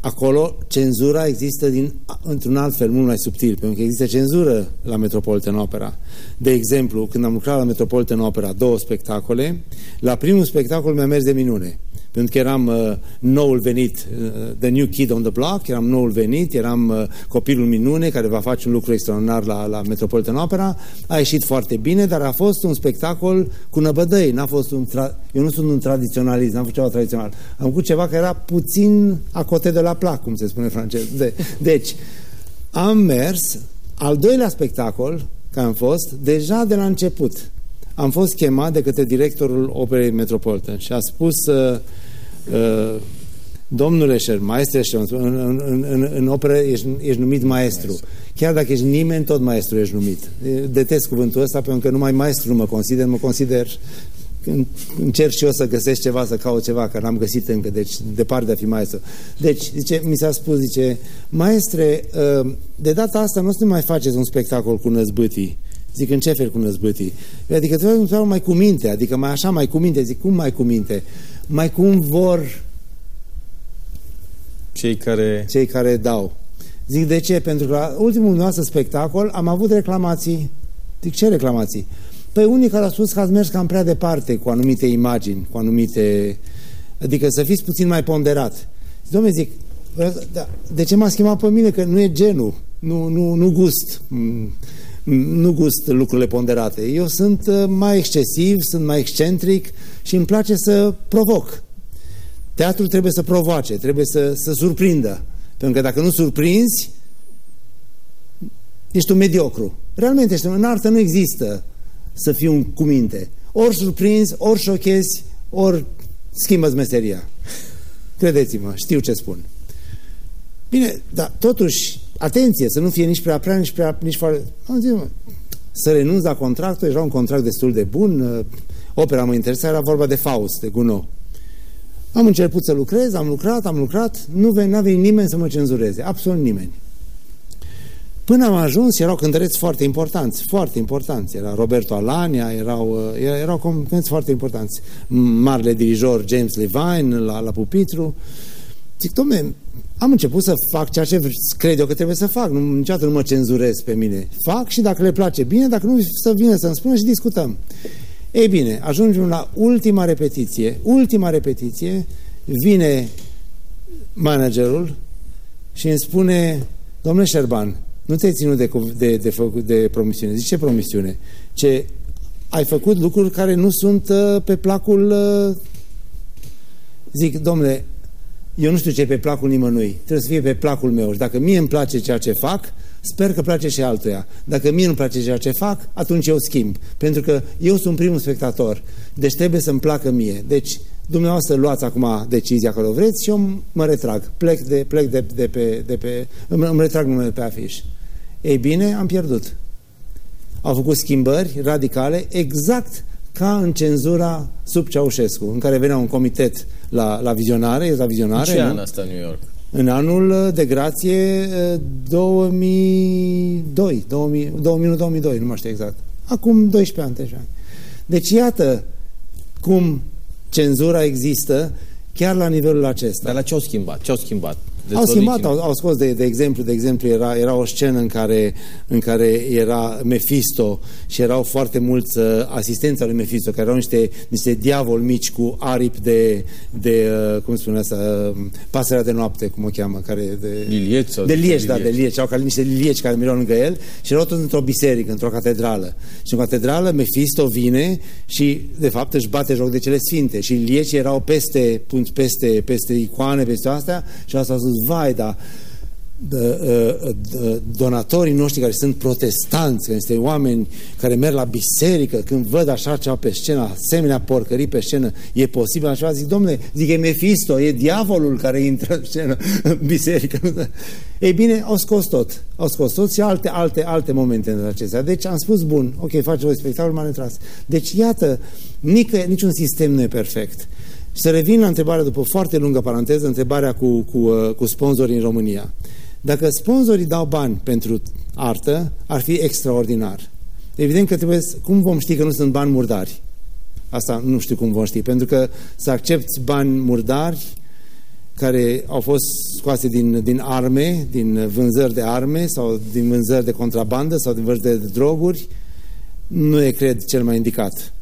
acolo cenzura există din, într-un alt fel, mult mai subtil, pentru că există cenzură la Metropolitan Opera. De exemplu, când am lucrat la Metropolitan Opera, două spectacole, la primul spectacol mi-a mers de minune pentru că eram uh, noul venit, uh, the new kid on the block, eram noul venit, eram uh, copilul minune care va face un lucru extraordinar la, la Metropolitan Opera, a ieșit foarte bine, dar a fost un spectacol cu năbădăi, n-a fost un eu nu sunt un tradiționalist, n-am făcut ceva tradițional, am făcut ceva care era puțin acote de la plac, cum se spune francez. De, deci, am mers, al doilea spectacol, care am fost, deja de la început, am fost chemat de către directorul Operei Metropolitan și a spus uh, uh, domnule Șer, maestre Șer, în, în, în, în operă ești, ești numit maestru. maestru. Chiar dacă ești nimeni, tot maestru ești numit. Detest cuvântul ăsta pentru că numai maestru nu mă consider, mă consider încerc și eu să găsesc ceva, să caut ceva, că n-am găsit încă, deci departe de a fi maestru. Deci, zice, mi s-a spus, zice, maestre, uh, de data asta nu o să mai faceți un spectacol cu năzbâtii, Zic, în ce fel cu năzbâtii? Adică trebuie mai cu minte, adică mai așa, mai cu minte. Zic, cum mai cu minte? Mai cum vor cei care... Cei care dau. Zic, de ce? Pentru că la ultimul nostru spectacol am avut reclamații. Zic, ce reclamații? Păi unii care au spus că ați mers cam prea departe cu anumite imagini, cu anumite... Adică să fiți puțin mai ponderat. Dom'le, zic, da, de ce m-a schimbat pe mine? Că nu e genul, nu, nu, nu gust. Mm nu gust lucrurile ponderate. Eu sunt uh, mai excesiv, sunt mai excentric și îmi place să provoc. Teatrul trebuie să provoace, trebuie să, să surprindă. Pentru că dacă nu surprinzi, ești un mediocru. Realmente ești, în artă nu există să fii un cu minte. Ori surprinzi, ori șochezi, ori schimbă meseria. Credeți-mă, știu ce spun. Bine, dar totuși atenție, să nu fie nici prea prea, nici prea, nici foarte... Am zis, mă, să renunț la contractul, era un contract destul de bun, uh, opera mă interesa, era vorba de Faust, de Gounod. Am început să lucrez, am lucrat, am lucrat, nu avea nimeni să mă cenzureze, absolut nimeni. Până am ajuns, erau cântăreți foarte importanți, foarte importanți. Era Roberto Alania, erau, uh, erau cântăreți foarte importanți. Marele dirijor James Levine la, la pupitru. Zic, domne, am început să fac ceea ce cred eu că trebuie să fac. Nu, niciodată nu mă cenzurez pe mine. Fac și dacă le place bine, dacă nu, să vină să-mi spună și discutăm. Ei bine, ajungem la ultima repetiție. Ultima repetiție, vine managerul și îmi spune, domnule Șerban, nu te-ai ținut de, de, de, de promisiune. Zice, ce promisiune? Ce ai făcut lucruri care nu sunt uh, pe placul... Uh... Zic, domnule, eu nu știu ce e pe placul nimănui, trebuie să fie pe placul meu. Și dacă mie îmi place ceea ce fac, sper că place și altuia. Dacă mie nu place ceea ce fac, atunci eu schimb. Pentru că eu sunt primul spectator. Deci trebuie să-mi placă mie. Deci dumneavoastră luați acum decizia care o vreți și eu mă retrag. Plec de, plec de, de pe, de pe îmi, îmi retrag numele pe afiș. Ei bine, am pierdut. Au făcut schimbări radicale exact ca în cenzura sub Ceaușescu, în care venea un comitet la, la vizionare, la vizionare. În ce nu? an asta în New York? în anul de grație 2002, 2001-2002, nu mă știu exact. Acum 12 ani, 13 ani. Deci iată cum cenzura există chiar la nivelul acesta. Dar la ce au schimbat? Ce au schimbat? Au schimbat, au, au scos de, de exemplu, de exemplu era, era o scenă în care, în care era Mephisto și erau foarte mulți uh, asistenți al lui Mephisto, care erau niște, niște diavoli mici cu aripi de, de uh, cum spune asta, uh, pasărea de noapte, cum o cheamă, care de... Lilieci sau de lieci, da, de lieci. Au ca niște lilieci care mirau lângă el și erau tot într-o biserică, într-o catedrală. Și în catedrală Mephisto vine și, de fapt, își bate joc de cele sfinte și lieci erau peste, peste, peste icoane, peste astea și asta a spus, vai, dar donatorii noștri care sunt protestanți, care sunt oameni care merg la biserică, când văd așa ceva pe scenă, asemenea porcării pe scenă, e posibil așa? Zic, domnule, zic, e Mefisto, e diavolul care intră în scenă, în biserică. Ei bine, au scos tot. Au scos tot și alte, alte, alte momente în acestea. Deci am spus, bun, ok, face voi spectacol, m-am retras. Deci, iată, nică, niciun sistem nu e perfect. Să revin la întrebarea, după foarte lungă paranteză, întrebarea cu, cu, uh, cu sponsorii în România. Dacă sponsorii dau bani pentru artă, ar fi extraordinar. Evident că trebuie, cum vom ști că nu sunt bani murdari? Asta nu știu cum vom ști, pentru că să accepti bani murdari care au fost scoase din, din arme, din vânzări de arme sau din vânzări de contrabandă sau din vânzări de droguri, nu e, cred, cel mai indicat.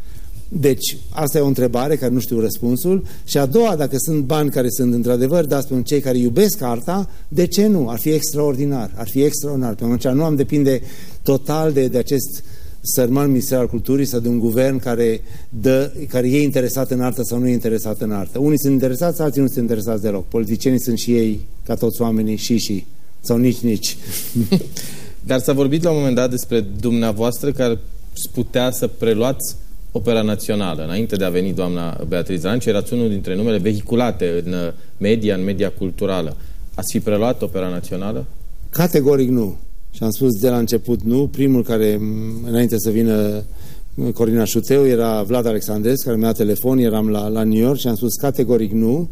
Deci, asta e o întrebare care nu știu răspunsul. Și a doua, dacă sunt bani care sunt într-adevăr dați pentru cei care iubesc arta, de ce nu? Ar fi extraordinar. Ar fi extraordinar. Pentru că nu am depinde total de, de acest sărman minister al culturii sau de un guvern care, dă, care e interesat în artă sau nu e interesat în artă. Unii sunt interesați, alții nu sunt interesați deloc. Politicienii sunt și ei, ca toți oamenii, și și. Sau nici, nici. Dar s-a vorbit la un moment dat despre dumneavoastră care putea să preluați Opera Națională. Înainte de a veni doamna Beatrice Ranci, erați unul dintre numele vehiculate în media, în media culturală. Ați fi preluat Opera Națională? Categoric nu. Și am spus de la început nu. Primul care, înainte să vină Corina Șuteu, era Vlad Alexandres, care mi-a telefon, eram la, la New York și am spus categoric nu.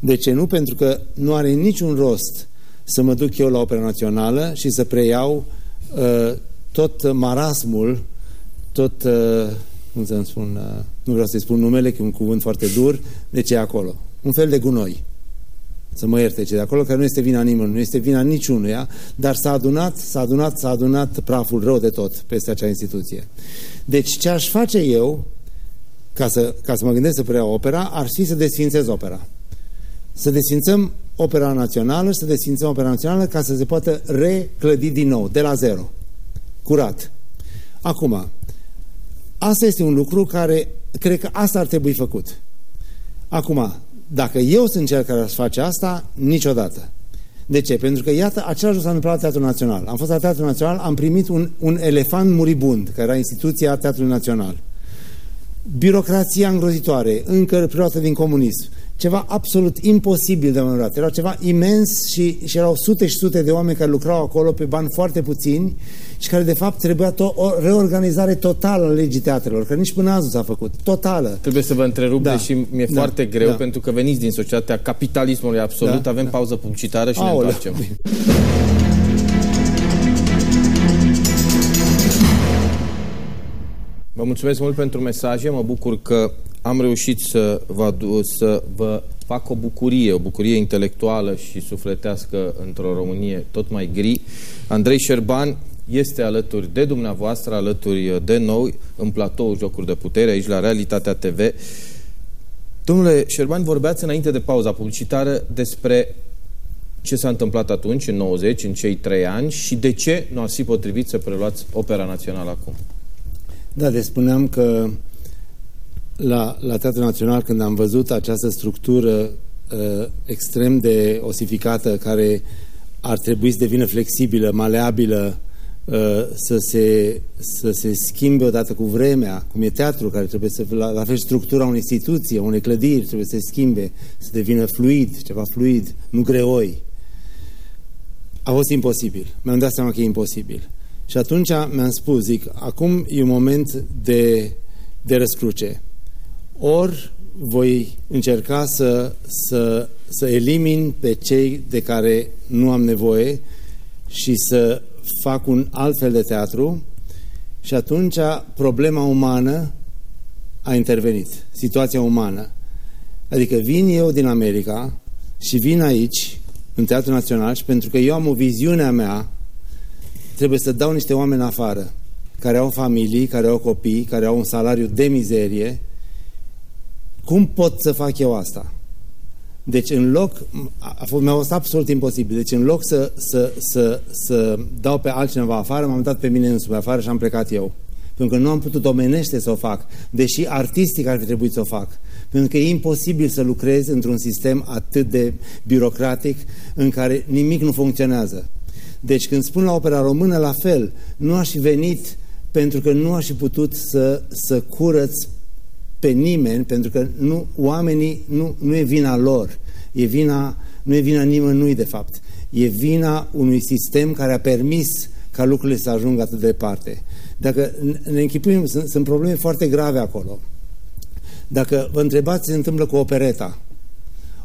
De ce nu? Pentru că nu are niciun rost să mă duc eu la Opera Națională și să preiau uh, tot marasmul, tot... Uh, cum să-mi spun, uh, nu vreau să-i spun numele, că e un cuvânt foarte dur, de ce e acolo. Un fel de gunoi. Să mă ierte ce de acolo, că nu este vina nimănui, nu este vina niciunuia, dar s-a adunat, s-a adunat, s-a adunat praful rău de tot peste acea instituție. Deci ce aș face eu, ca să, ca să mă gândesc să preiau opera, ar fi să desfințez opera. Să desfințăm opera națională, să desfințăm opera națională ca să se poată reclădi din nou, de la zero. Curat. Acum, Asta este un lucru care, cred că asta ar trebui făcut. Acum, dacă eu sunt cel care aș face asta, niciodată. De ce? Pentru că, iată, același lucru s-a întâmplat la Teatrul Național. Am fost la Teatrul Național, am primit un, un elefant muribund, care era instituția Teatrului Național. Birocrația îngrozitoare, încă preluată din comunism ceva absolut imposibil de mănurat. Era ceva imens și, și erau sute și sute de oameni care lucrau acolo pe bani foarte puțini și care de fapt trebuia to- o reorganizare totală a legii teatrelor, că nici până azi nu s-a făcut. Totală. Trebuie să vă întrerup, da. deși mi-e da. foarte greu, da. pentru că veniți din societatea capitalismului absolut, da. avem da. pauză publicitară și Aoleu. ne întoarcem. Vă mulțumesc mult pentru mesaje, mă bucur că am reușit să vă, să vă fac o bucurie, o bucurie intelectuală și sufletească într-o Românie tot mai gri. Andrei Șerban este alături de dumneavoastră, alături de noi, în platou Jocuri de Putere, aici la Realitatea TV. Domnule Șerban, vorbeați înainte de pauza publicitară despre ce s-a întâmplat atunci, în 90, în cei trei ani și de ce nu ar fi potrivit să preluați Opera Națională acum? Da, de spuneam că la, la Teatrul Național, când am văzut această structură uh, extrem de osificată, care ar trebui să devină flexibilă, maleabilă, uh, să, se, să se schimbe odată cu vremea, cum e teatru, care trebuie să, la, la fel structura unei instituții, unei clădiri, trebuie să se schimbe, să devină fluid, ceva fluid, nu greoi. A fost imposibil. Mi-am dat seama că e imposibil. Și atunci mi-am spus, zic, acum e un moment de, de răscruce ori voi încerca să, să, să elimin pe cei de care nu am nevoie și să fac un alt fel de teatru și atunci problema umană a intervenit, situația umană. Adică vin eu din America și vin aici, în Teatrul Național, și pentru că eu am o viziune a mea, trebuie să dau niște oameni afară, care au familii, care au copii, care au un salariu de mizerie. Cum pot să fac eu asta? Deci în loc, a fost, mi-a fost absolut imposibil, deci în loc să, să, să, să dau pe altcineva afară, m-am dat pe mine însumi afară și am plecat eu. Pentru că nu am putut omenește să o fac, deși artistic ar fi trebuit să o fac. Pentru că e imposibil să lucrezi într-un sistem atât de birocratic în care nimic nu funcționează. Deci când spun la opera română, la fel, nu aș fi venit pentru că nu aș fi putut să, să curăț pe nimeni, pentru că nu, oamenii nu, nu e vina lor, e vina, nu e vina nimănui de fapt, e vina unui sistem care a permis ca lucrurile să ajungă atât de departe. Dacă ne închipuim, sunt, sunt probleme foarte grave acolo. Dacă vă întrebați ce se întâmplă cu opereta,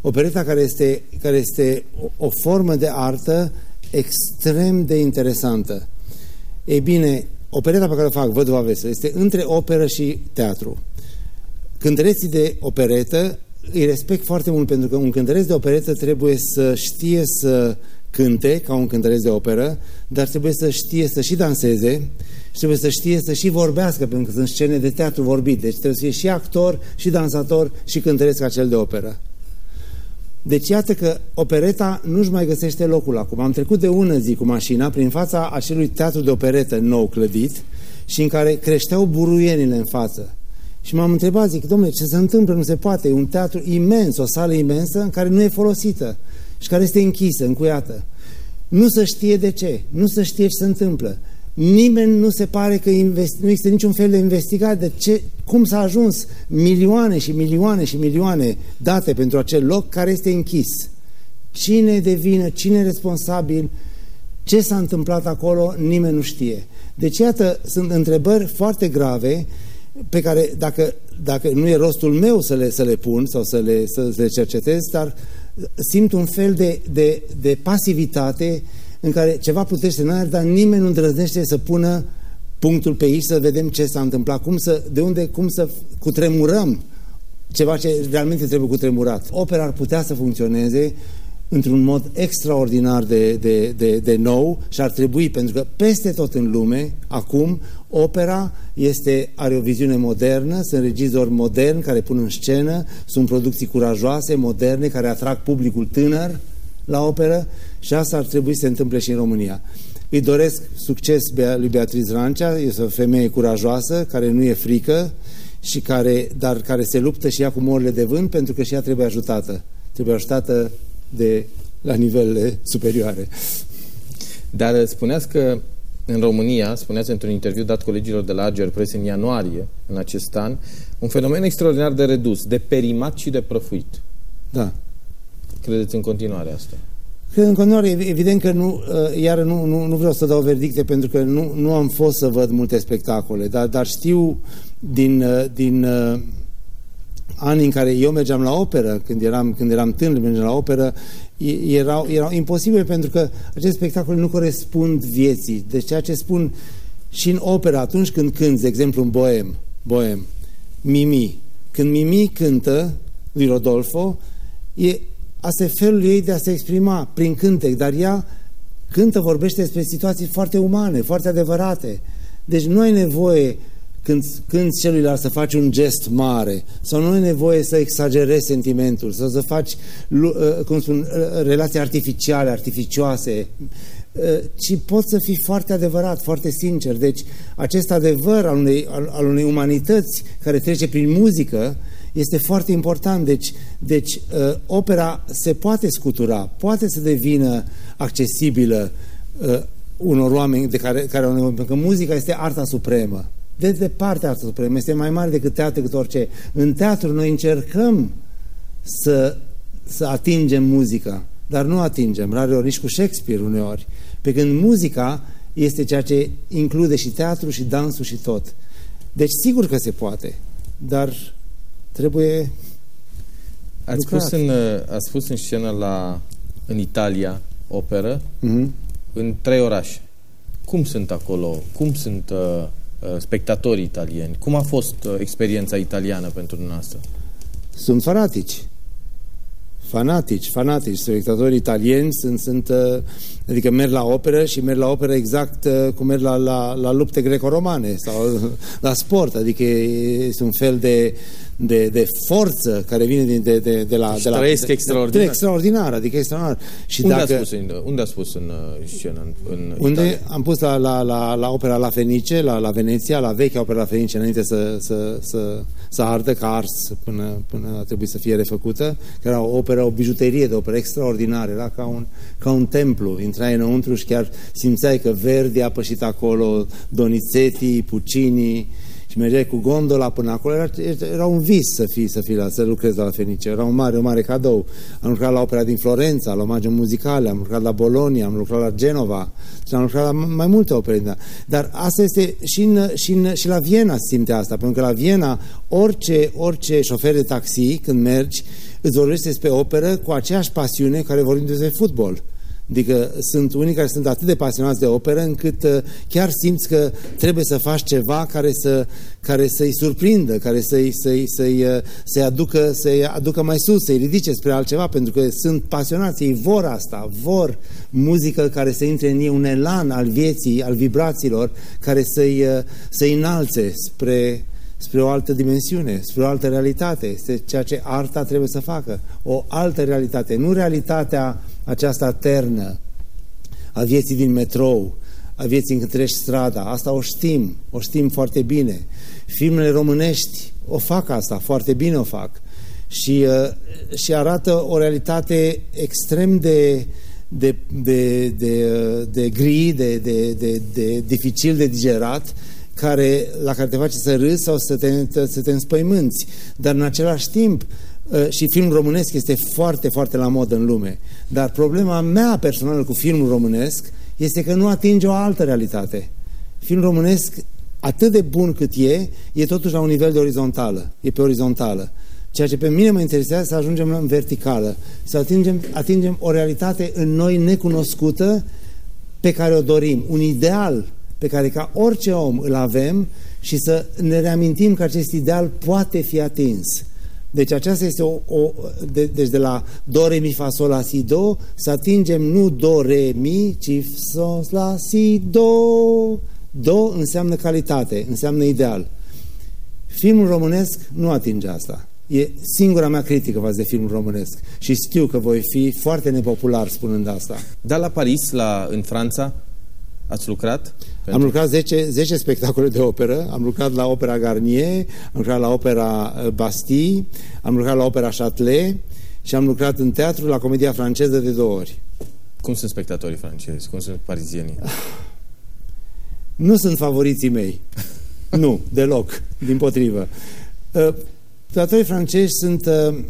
opereta care este, care este o, o formă de artă extrem de interesantă. Ei bine, opereta pe care o fac, Văduva Vesel, este între operă și teatru. Cântăreții de operetă îi respect foarte mult pentru că un cântăreț de operetă trebuie să știe să cânte ca un cântăreț de operă, dar trebuie să știe să și danseze și trebuie să știe să și vorbească, pentru că sunt scene de teatru vorbit. Deci trebuie să fie și actor, și dansator, și cântăreț ca cel de operă. Deci iată că opereta nu-și mai găsește locul acum. Am trecut de ună zi cu mașina prin fața acelui teatru de operetă nou clădit și în care creșteau buruienile în față. Și m-am întrebat, zic, domnule, ce se întâmplă? Nu se poate. E un teatru imens, o sală imensă în care nu e folosită și care este închisă, încuiată. Nu se știe de ce, nu se știe ce se întâmplă. Nimeni nu se pare că investi, nu există niciun fel de investigare de ce, cum s-a ajuns milioane și milioane și milioane date pentru acel loc care este închis. Cine devină, cine e responsabil, ce s-a întâmplat acolo, nimeni nu știe. Deci, iată, sunt întrebări foarte grave pe care, dacă, dacă nu e rostul meu să le, să le pun sau să le, să le cercetez, dar simt un fel de, de, de pasivitate în care ceva plutește în aer, dar nimeni nu îndrăznește să pună punctul pe aici, să vedem ce s-a întâmplat, cum să, de unde, cum să cutremurăm ceva ce realmente trebuie cutremurat. Opera ar putea să funcționeze într-un mod extraordinar de, de, de, de nou și ar trebui, pentru că peste tot în lume, acum, opera este, are o viziune modernă, sunt regizori moderni care pun în scenă, sunt producții curajoase, moderne, care atrag publicul tânăr la operă și asta ar trebui să se întâmple și în România. Îi doresc succes lui Beatriz Rancea, este o femeie curajoasă, care nu e frică, și care, dar care se luptă și ea cu morile de vânt pentru că și ea trebuie ajutată. Trebuie ajutată de la nivele superioare. Dar spuneați că în România, spuneați într-un interviu dat colegilor de la Ager Press în ianuarie în acest an, un fenomen extraordinar de redus, de perimat și de prăfuit. Da. Credeți în continuare asta? Cred în continuare, evident că nu, uh, iar nu, nu, nu vreau să dau verdicte pentru că nu, nu am fost să văd multe spectacole, dar, dar știu din, uh, din uh, ani în care eu mergeam la operă, când eram, când eram tânăr, mergeam la operă, erau, erau imposibile pentru că aceste spectacole nu corespund vieții. Deci ceea ce spun și în operă, atunci când cânti, de exemplu, în Boem, Boem, Mimi, când Mimi cântă lui Rodolfo, e, asta e felul ei de a se exprima prin cântec, dar ea cântă, vorbește despre situații foarte umane, foarte adevărate. Deci nu ai nevoie când, când celuilalt să faci un gest mare sau nu ai nevoie să exagerezi sentimentul sau să faci, uh, cum spun, uh, relații artificiale, artificioase, uh, ci poți să fii foarte adevărat, foarte sincer. Deci acest adevăr al unei, al, al unei umanități care trece prin muzică este foarte important. Deci, deci opera se poate scutura, poate să devină accesibilă unor oameni de care, care au nevoie, pentru că muzica este arta supremă de departe Arta Supremă, este mai mare decât teatru, decât orice. În teatru noi încercăm să, să atingem muzica, dar nu atingem, rare ori nici cu Shakespeare uneori. Pe când muzica este ceea ce include și teatru și dansul și tot. Deci sigur că se poate, dar trebuie Ați pus, în, ați pus în scenă la, în Italia operă uh-huh. în trei orașe. Cum sunt acolo? Cum sunt uh, uh, spectatorii italieni? Cum a fost uh, experiența italiană pentru dumneavoastră? Sunt fanatici fanatici, fanatici, spectatori italieni sunt, sunt, uh, adică merg la operă și merg la operă exact uh, cum merg la, la, la lupte greco-romane sau la sport, adică este un fel de, de, de forță care vine din, de, de, de la... Și de la trăiesc de, extraordinar. De, extraordinar, adică extraordinar. Și unde, dacă, a spus în, unde a spus în uh, scenă? În, în unde Italia? am pus la, la, la, la opera La Fenice, la, la Veneția, la vechea opera La Fenice, înainte să, să, să, să ardă, ca ars până, până a trebuit să fie refăcută, că era o operă, o bijuterie de operă extraordinară, era ca un, ca un templu. Intrai înăuntru și chiar simțeai că Verdi a pășit acolo, Donizetti, Puccini, și mergeai cu gondola până acolo, era, era un vis să fii, să fii la, să lucrezi la Fenice, era un mare, un mare cadou. Am lucrat la opera din Florența, la omagiu muzicale, am lucrat la Bologna, am lucrat la Genova, și am lucrat la mai multe opere. Da. Dar asta este și, în, și, în, și la Viena simte asta, pentru că la Viena orice, orice șofer de taxi, când mergi, îți vorbește despre operă cu aceeași pasiune care vorbim despre fotbal. Adică sunt unii care sunt atât de pasionați de operă încât uh, chiar simți că trebuie să faci ceva care, să, care să-i surprindă, care să-i, să-i, să-i, uh, să aducă, să aducă mai sus, să-i ridice spre altceva, pentru că sunt pasionați, ei vor asta, vor muzică care să intre în ei, un elan al vieții, al vibrațiilor, care să-i, uh, să-i înalțe spre, spre o altă dimensiune, spre o altă realitate. Este ceea ce arta trebuie să facă. O altă realitate, nu realitatea aceasta ternă a vieții din metrou, a vieții în treci strada. Asta o știm, o știm foarte bine. Filmele românești o fac asta, foarte bine o fac. Și, uh, și arată o realitate extrem de, de, de, de, uh, de gri, de, de, de, de dificil de digerat, care, la care te face să râzi sau să te, să te înspăimânți. Dar în același timp uh, și film românesc este foarte, foarte la modă în lume. Dar problema mea personală cu filmul românesc este că nu atinge o altă realitate. Film românesc, atât de bun cât e, e totuși la un nivel de orizontală. E pe orizontală. Ceea ce pe mine mă interesează să ajungem în verticală, să atingem, atingem o realitate în noi necunoscută pe care o dorim, un ideal pe care ca orice om îl avem și să ne reamintim că acest ideal poate fi atins. Deci aceasta este o, o de, deci de la do, re, mi, fa, sol, la, si, do, să atingem nu do, re, mi, ci sol, la, si, do. Do înseamnă calitate, înseamnă ideal. Filmul românesc nu atinge asta. E singura mea critică față de filmul românesc. Și știu că voi fi foarte nepopular spunând asta. Dar la Paris, la, în Franța, ați lucrat? Am lucrat 10, 10 spectacole de operă, am lucrat la opera Garnier, am lucrat la opera uh, Bastille, am lucrat la opera Châtelet și am lucrat în teatru la comedia franceză de două ori. Cum sunt spectatorii francezi? Cum sunt parizienii? Nu sunt favoriții mei. nu, deloc, din potrivă. Uh, spectatorii francezi sunt, uh,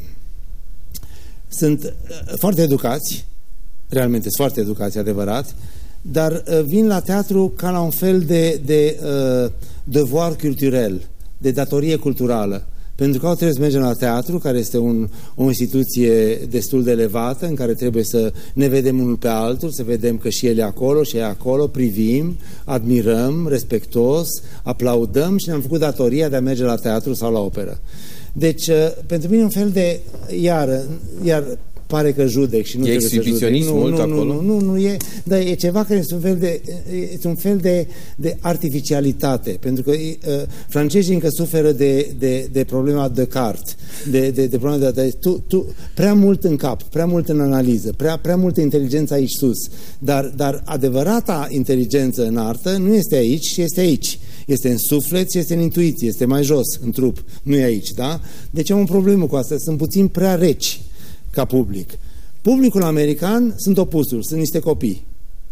sunt foarte educați, realmente sunt foarte educați, adevărat, dar uh, vin la teatru ca la un fel de, de uh, devoir culturel, de datorie culturală. Pentru că au trebuie să mergem la teatru, care este un, o instituție destul de elevată, în care trebuie să ne vedem unul pe altul, să vedem că și el e acolo și e acolo, privim, admirăm, respectos, aplaudăm și ne-am făcut datoria de a merge la teatru sau la operă. Deci, uh, pentru mine un fel de, iar, iar pare că judec și nu e trebuie să judec. Nu, mult nu, acolo? Nu, nu, nu, e, dar e ceva care este un fel de, este un fel de, de artificialitate, pentru că uh, francezii încă suferă de, de, de problema de cart, de, de, de problema de, de tu, tu, prea mult în cap, prea mult în analiză, prea, prea multă inteligență aici sus, dar, dar adevărata inteligență în artă nu este aici, și este aici. Este în suflet și este în intuiție, este mai jos, în trup, nu e aici, da? Deci am o problemă cu asta, sunt puțin prea reci ca public. Publicul american sunt opusul, sunt niște copii.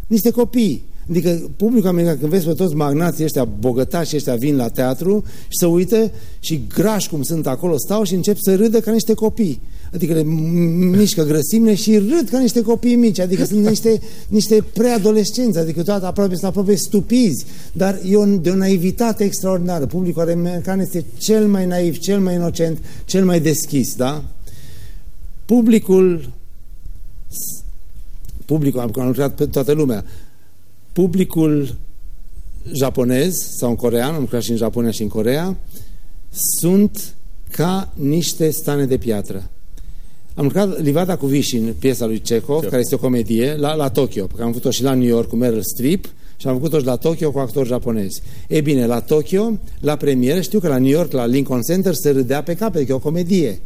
Niște copii. Adică publicul american, când vezi pe toți magnații ăștia bogătași ăștia vin la teatru și se uită și grași cum sunt acolo, stau și încep să râdă ca niște copii. Adică le mișcă grăsimile și râd ca niște copii mici, adică sunt niște, niște preadolescenți, adică toată aproape, sunt aproape stupizi, dar e o, de o naivitate extraordinară. Publicul american este cel mai naiv, cel mai inocent, cel mai deschis, da? Publicul publicul, am lucrat pe toată lumea, publicul japonez sau în corean, am lucrat și în Japonia și în Corea, sunt ca niște stane de piatră. Am lucrat Livada cu Vișin, piesa lui Chekhov, care este o comedie, la, la Tokyo, că am făcut-o și la New York cu Meryl Streep și am făcut-o și la Tokyo cu actori japonezi. E bine, la Tokyo, la premieră, știu că la New York, la Lincoln Center, se râdea pe capete, că e o comedie.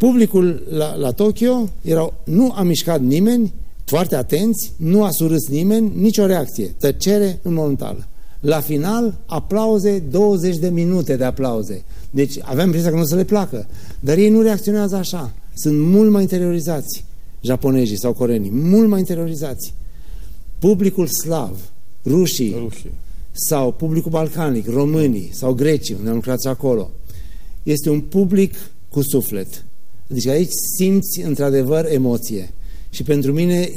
Publicul la, la Tokyo erau, nu a mișcat nimeni, foarte atenți, nu a surâs nimeni, nicio reacție, tăcere înmoruntală. La final, aplauze, 20 de minute de aplauze. Deci aveam impresia că nu se le placă. Dar ei nu reacționează așa. Sunt mult mai interiorizați, japonezii sau coreenii, mult mai interiorizați. Publicul slav, rușii, rușii. sau publicul balcanic, românii sau grecii, unde am lucrat acolo, este un public cu suflet. Deci aici simți într-adevăr emoție. Și pentru mine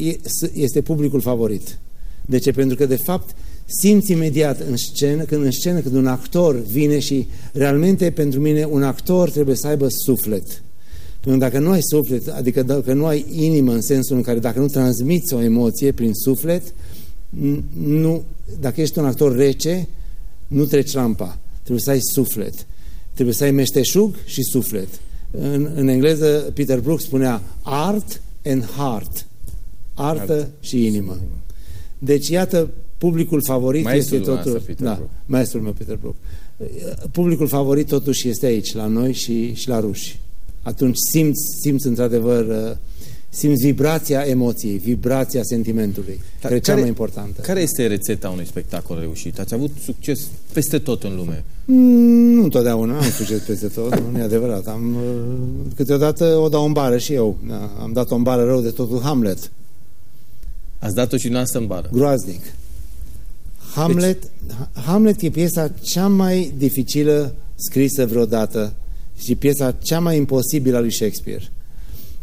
este publicul favorit. De ce? Pentru că de fapt simți imediat în scenă, când în scenă, când un actor vine și realmente pentru mine un actor trebuie să aibă suflet. Pentru că dacă nu ai suflet, adică dacă nu ai inimă în sensul în care dacă nu transmiți o emoție prin suflet, nu, dacă ești un actor rece, nu treci rampa. Trebuie să ai suflet. Trebuie să ai meșteșug și suflet. În, în engleză, Peter Brook spunea art and heart. Artă Art. și inimă. Deci, iată, publicul favorit Maestrul este totul... Da, maestrul meu, Peter Brook. Publicul favorit totuși este aici, la noi și, și la ruși. Atunci simți, simți într-adevăr uh, simți vibrația emoției, vibrația sentimentului, Dar care e cea mai importantă. Care este rețeta unui spectacol reușit? Ați avut succes peste tot în lume? Mm, nu întotdeauna, am succes peste tot, nu e adevărat. Am, uh, câteodată o dau în bară și eu. Da, am dat o în bară rău de totul Hamlet. Ați dat-o și noastră în bară? Groaznic. Hamlet, deci... Hamlet e piesa cea mai dificilă scrisă vreodată și piesa cea mai imposibilă a lui Shakespeare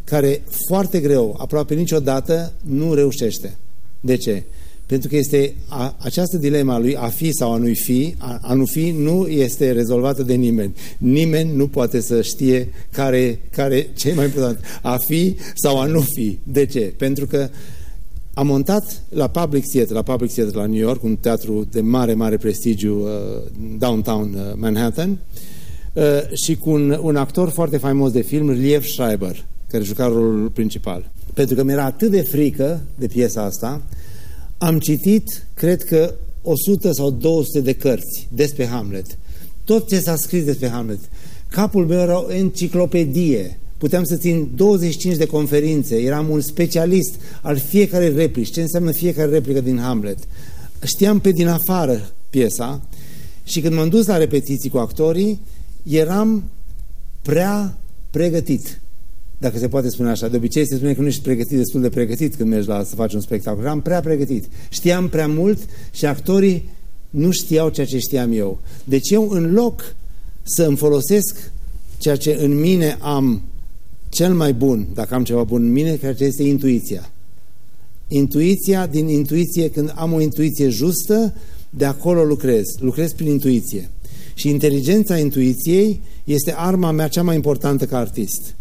care foarte greu, aproape niciodată, nu reușește. De ce? Pentru că este a, această dilema lui a fi sau a nu fi, a, a nu fi, nu este rezolvată de nimeni. Nimeni nu poate să știe care, care ce e mai important, a fi sau a nu fi. De ce? Pentru că am montat la Public Theatre, la Public Theatre la New York, un teatru de mare, mare prestigiu, uh, downtown uh, Manhattan, uh, și cu un, un actor foarte faimos de film, Liev Schreiber care juca rolul principal. Pentru că mi-era atât de frică de piesa asta, am citit, cred că, 100 sau 200 de cărți despre Hamlet. Tot ce s-a scris despre Hamlet. Capul meu era o enciclopedie. Puteam să țin 25 de conferințe. Eram un specialist al fiecare replici. Ce înseamnă fiecare replică din Hamlet. Știam pe din afară piesa și când m-am dus la repetiții cu actorii, eram prea pregătit dacă se poate spune așa. De obicei se spune că nu ești pregătit destul de pregătit când mergi la să faci un spectacol. Eram prea pregătit. Știam prea mult și actorii nu știau ceea ce știam eu. Deci eu, în loc să îmi folosesc ceea ce în mine am cel mai bun, dacă am ceva bun în mine, ceea ce este intuiția. Intuiția, din intuiție, când am o intuiție justă, de acolo lucrez. Lucrez prin intuiție. Și inteligența intuiției este arma mea cea mai importantă ca artist.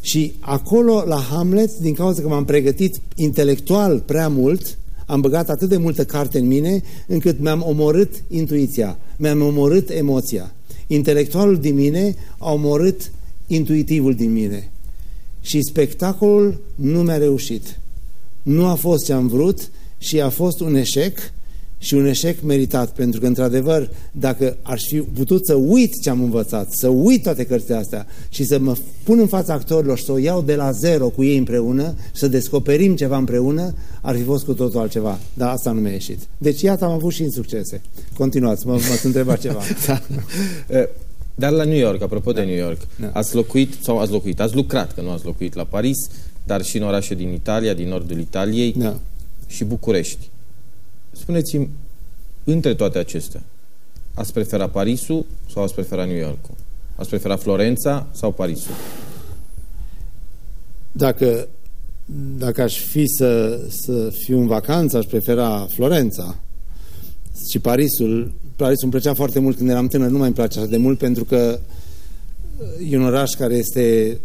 Și acolo, la Hamlet, din cauza că m-am pregătit intelectual prea mult, am băgat atât de multă carte în mine, încât mi-am omorât intuiția, mi-am omorât emoția. Intelectualul din mine a omorât intuitivul din mine. Și spectacolul nu mi-a reușit. Nu a fost ce am vrut și a fost un eșec și un eșec meritat, pentru că, într-adevăr, dacă aș fi putut să uit ce am învățat, să uit toate cărțile astea și să mă pun în fața actorilor și să o iau de la zero cu ei împreună, să descoperim ceva împreună, ar fi fost cu totul altceva. Dar asta nu mi-a ieșit. Deci, iată, am avut și insuccese. Continuați, mă, mă întreba ceva. da. Dar la New York, apropo da. de New York, da. ați locuit, sau ați locuit, ați lucrat, că nu ați locuit la Paris, dar și în orașe din Italia, din nordul Italiei da. și București. Spuneți-mi, între toate acestea, ați prefera Parisul sau ați prefera New York-ul? Ați prefera Florența sau Parisul? Dacă, dacă aș fi să, să fiu în vacanță, aș prefera Florența. Și Parisul, Parisul îmi plăcea foarte mult când eram tânăr, nu mai îmi place așa de mult pentru că e un oraș care este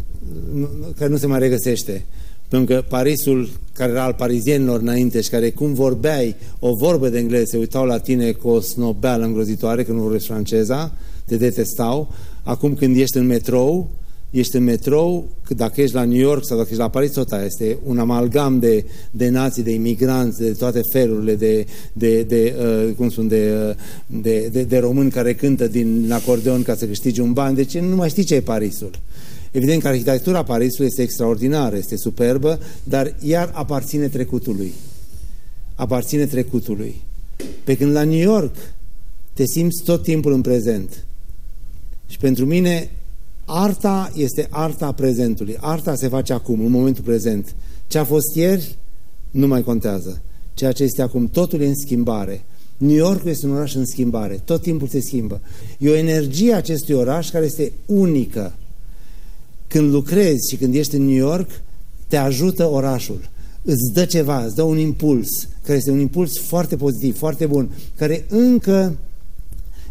care nu se mai regăsește. Pentru că Parisul, care era al parizienilor înainte și care cum vorbeai o vorbă de engleză, se uitau la tine cu o snobeală îngrozitoare, că nu vorbești franceza, te detestau. Acum când ești în metrou, ești în metrou, dacă ești la New York sau dacă ești la Paris, tot aia este un amalgam de, de nații, de imigranți, de toate felurile, de, de, de, uh, cum spun, de, uh, de, de, de români care cântă din acordeon ca să câștige un ban. Deci nu mai știi ce e Parisul. Evident că arhitectura Parisului este extraordinară, este superbă, dar iar aparține trecutului. Aparține trecutului. Pe când la New York te simți tot timpul în prezent. Și pentru mine arta este arta prezentului. Arta se face acum, în momentul prezent. Ce a fost ieri nu mai contează. Ceea ce este acum, totul e în schimbare. New York este un oraș în schimbare. Tot timpul se schimbă. E o energie a acestui oraș care este unică când lucrezi și când ești în New York, te ajută orașul. Îți dă ceva, îți dă un impuls, care este un impuls foarte pozitiv, foarte bun, care încă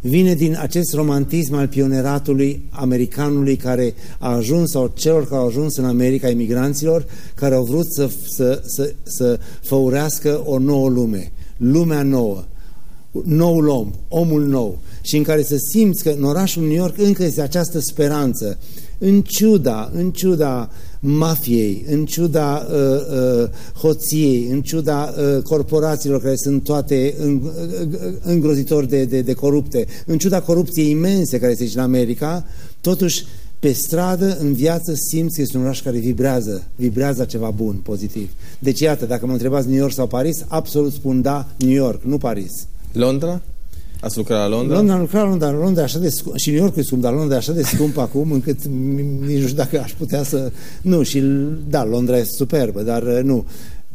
vine din acest romantism al pioneratului americanului care a ajuns, sau celor care au ajuns în America, imigranților, care au vrut să, să, să, să făurească o nouă lume, lumea nouă, noul om, omul nou, și în care să simți că în orașul New York încă este această speranță în ciuda, în ciuda mafiei, în ciuda uh, uh, hoției, în ciuda uh, corporațiilor care sunt toate în, uh, îngrozitori de, de, de corupte, în ciuda corupției imense care este și în America, totuși pe stradă, în viață, simți că este un oraș care vibrează, vibrează ceva bun, pozitiv. Deci, iată, dacă mă întrebați New York sau Paris, absolut spun da, New York, nu Paris. Londra? Ați lucrat la Londra? Londra am lucrat la Londra, Londra e așa de scump, și New York e scump, dar Londra e așa de scump acum încât nici nu știu dacă aș putea să... Nu, și da, Londra e superbă, dar uh, nu.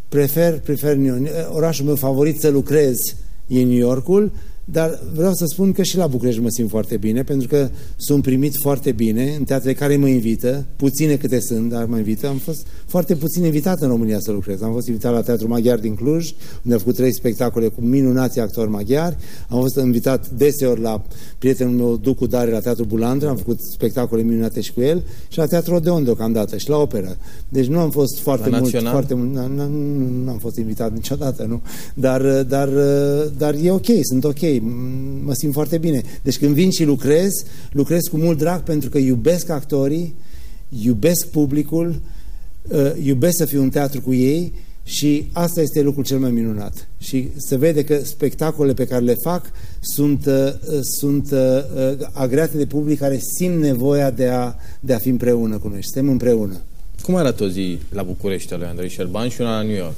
Prefer, prefer New York. Orașul meu favorit să lucrez e New Yorkul, dar vreau să spun că și la București mă simt foarte bine, pentru că sunt primit foarte bine în teatre care mă invită, puține câte sunt, dar mă invită. Am fost foarte puțin invitat în România să lucrez. Am fost invitat la Teatrul Maghiar din Cluj, unde am făcut trei spectacole cu minunații actori maghiari. Am fost invitat deseori la prietenul meu, Ducu Dare, la Teatrul Bulandra, am făcut spectacole minunate și cu el, și la Teatrul Odeon deocamdată, și la operă. Deci nu am fost foarte la mult, național? foarte mult, nu am fost invitat niciodată, nu. Dar, dar, dar e ok, sunt ok mă simt foarte bine. Deci când vin și lucrez, lucrez cu mult drag pentru că iubesc actorii, iubesc publicul, uh, iubesc să fiu în teatru cu ei și asta este lucrul cel mai minunat. Și se vede că spectacolele pe care le fac sunt, uh, sunt uh, agreate de public care simt nevoia de a, de a fi împreună cu noi. Suntem împreună. Cum arată o zi la București, lui Andrei Șerban și una la New York?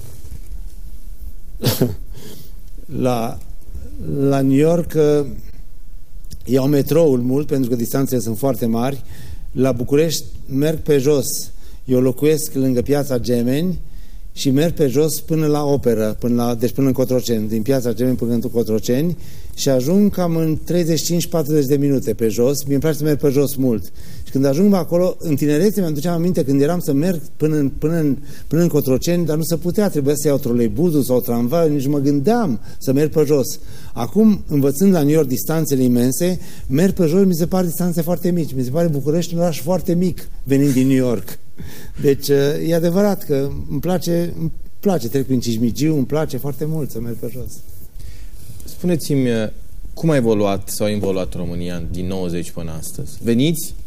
la la New York uh, iau metroul mult pentru că distanțele sunt foarte mari. La București merg pe jos. Eu locuiesc lângă piața Gemeni și merg pe jos până la operă, până la, deci până în Cotroceni, din piața Gemeni până în Cotroceni și ajung cam în 35-40 de minute pe jos. Mi-e place să merg pe jos mult. Și când ajung acolo, în tinerețe mi-am duceam aminte când eram să merg până în, până în, până în Cotroceni, dar nu se putea, trebuia să iau troleibuzul sau tramvai, nici mă gândeam să merg pe jos. Acum, învățând la New York distanțele imense, merg pe jos, mi se pare distanțe foarte mici. Mi se pare București un oraș foarte mic venind din New York. Deci, e adevărat că îmi place, îmi place, trec prin Cismigiu, îmi place foarte mult să merg pe jos. Spuneți-mi, cum a evoluat sau a evoluat România din 90 până astăzi? Veniți, uh,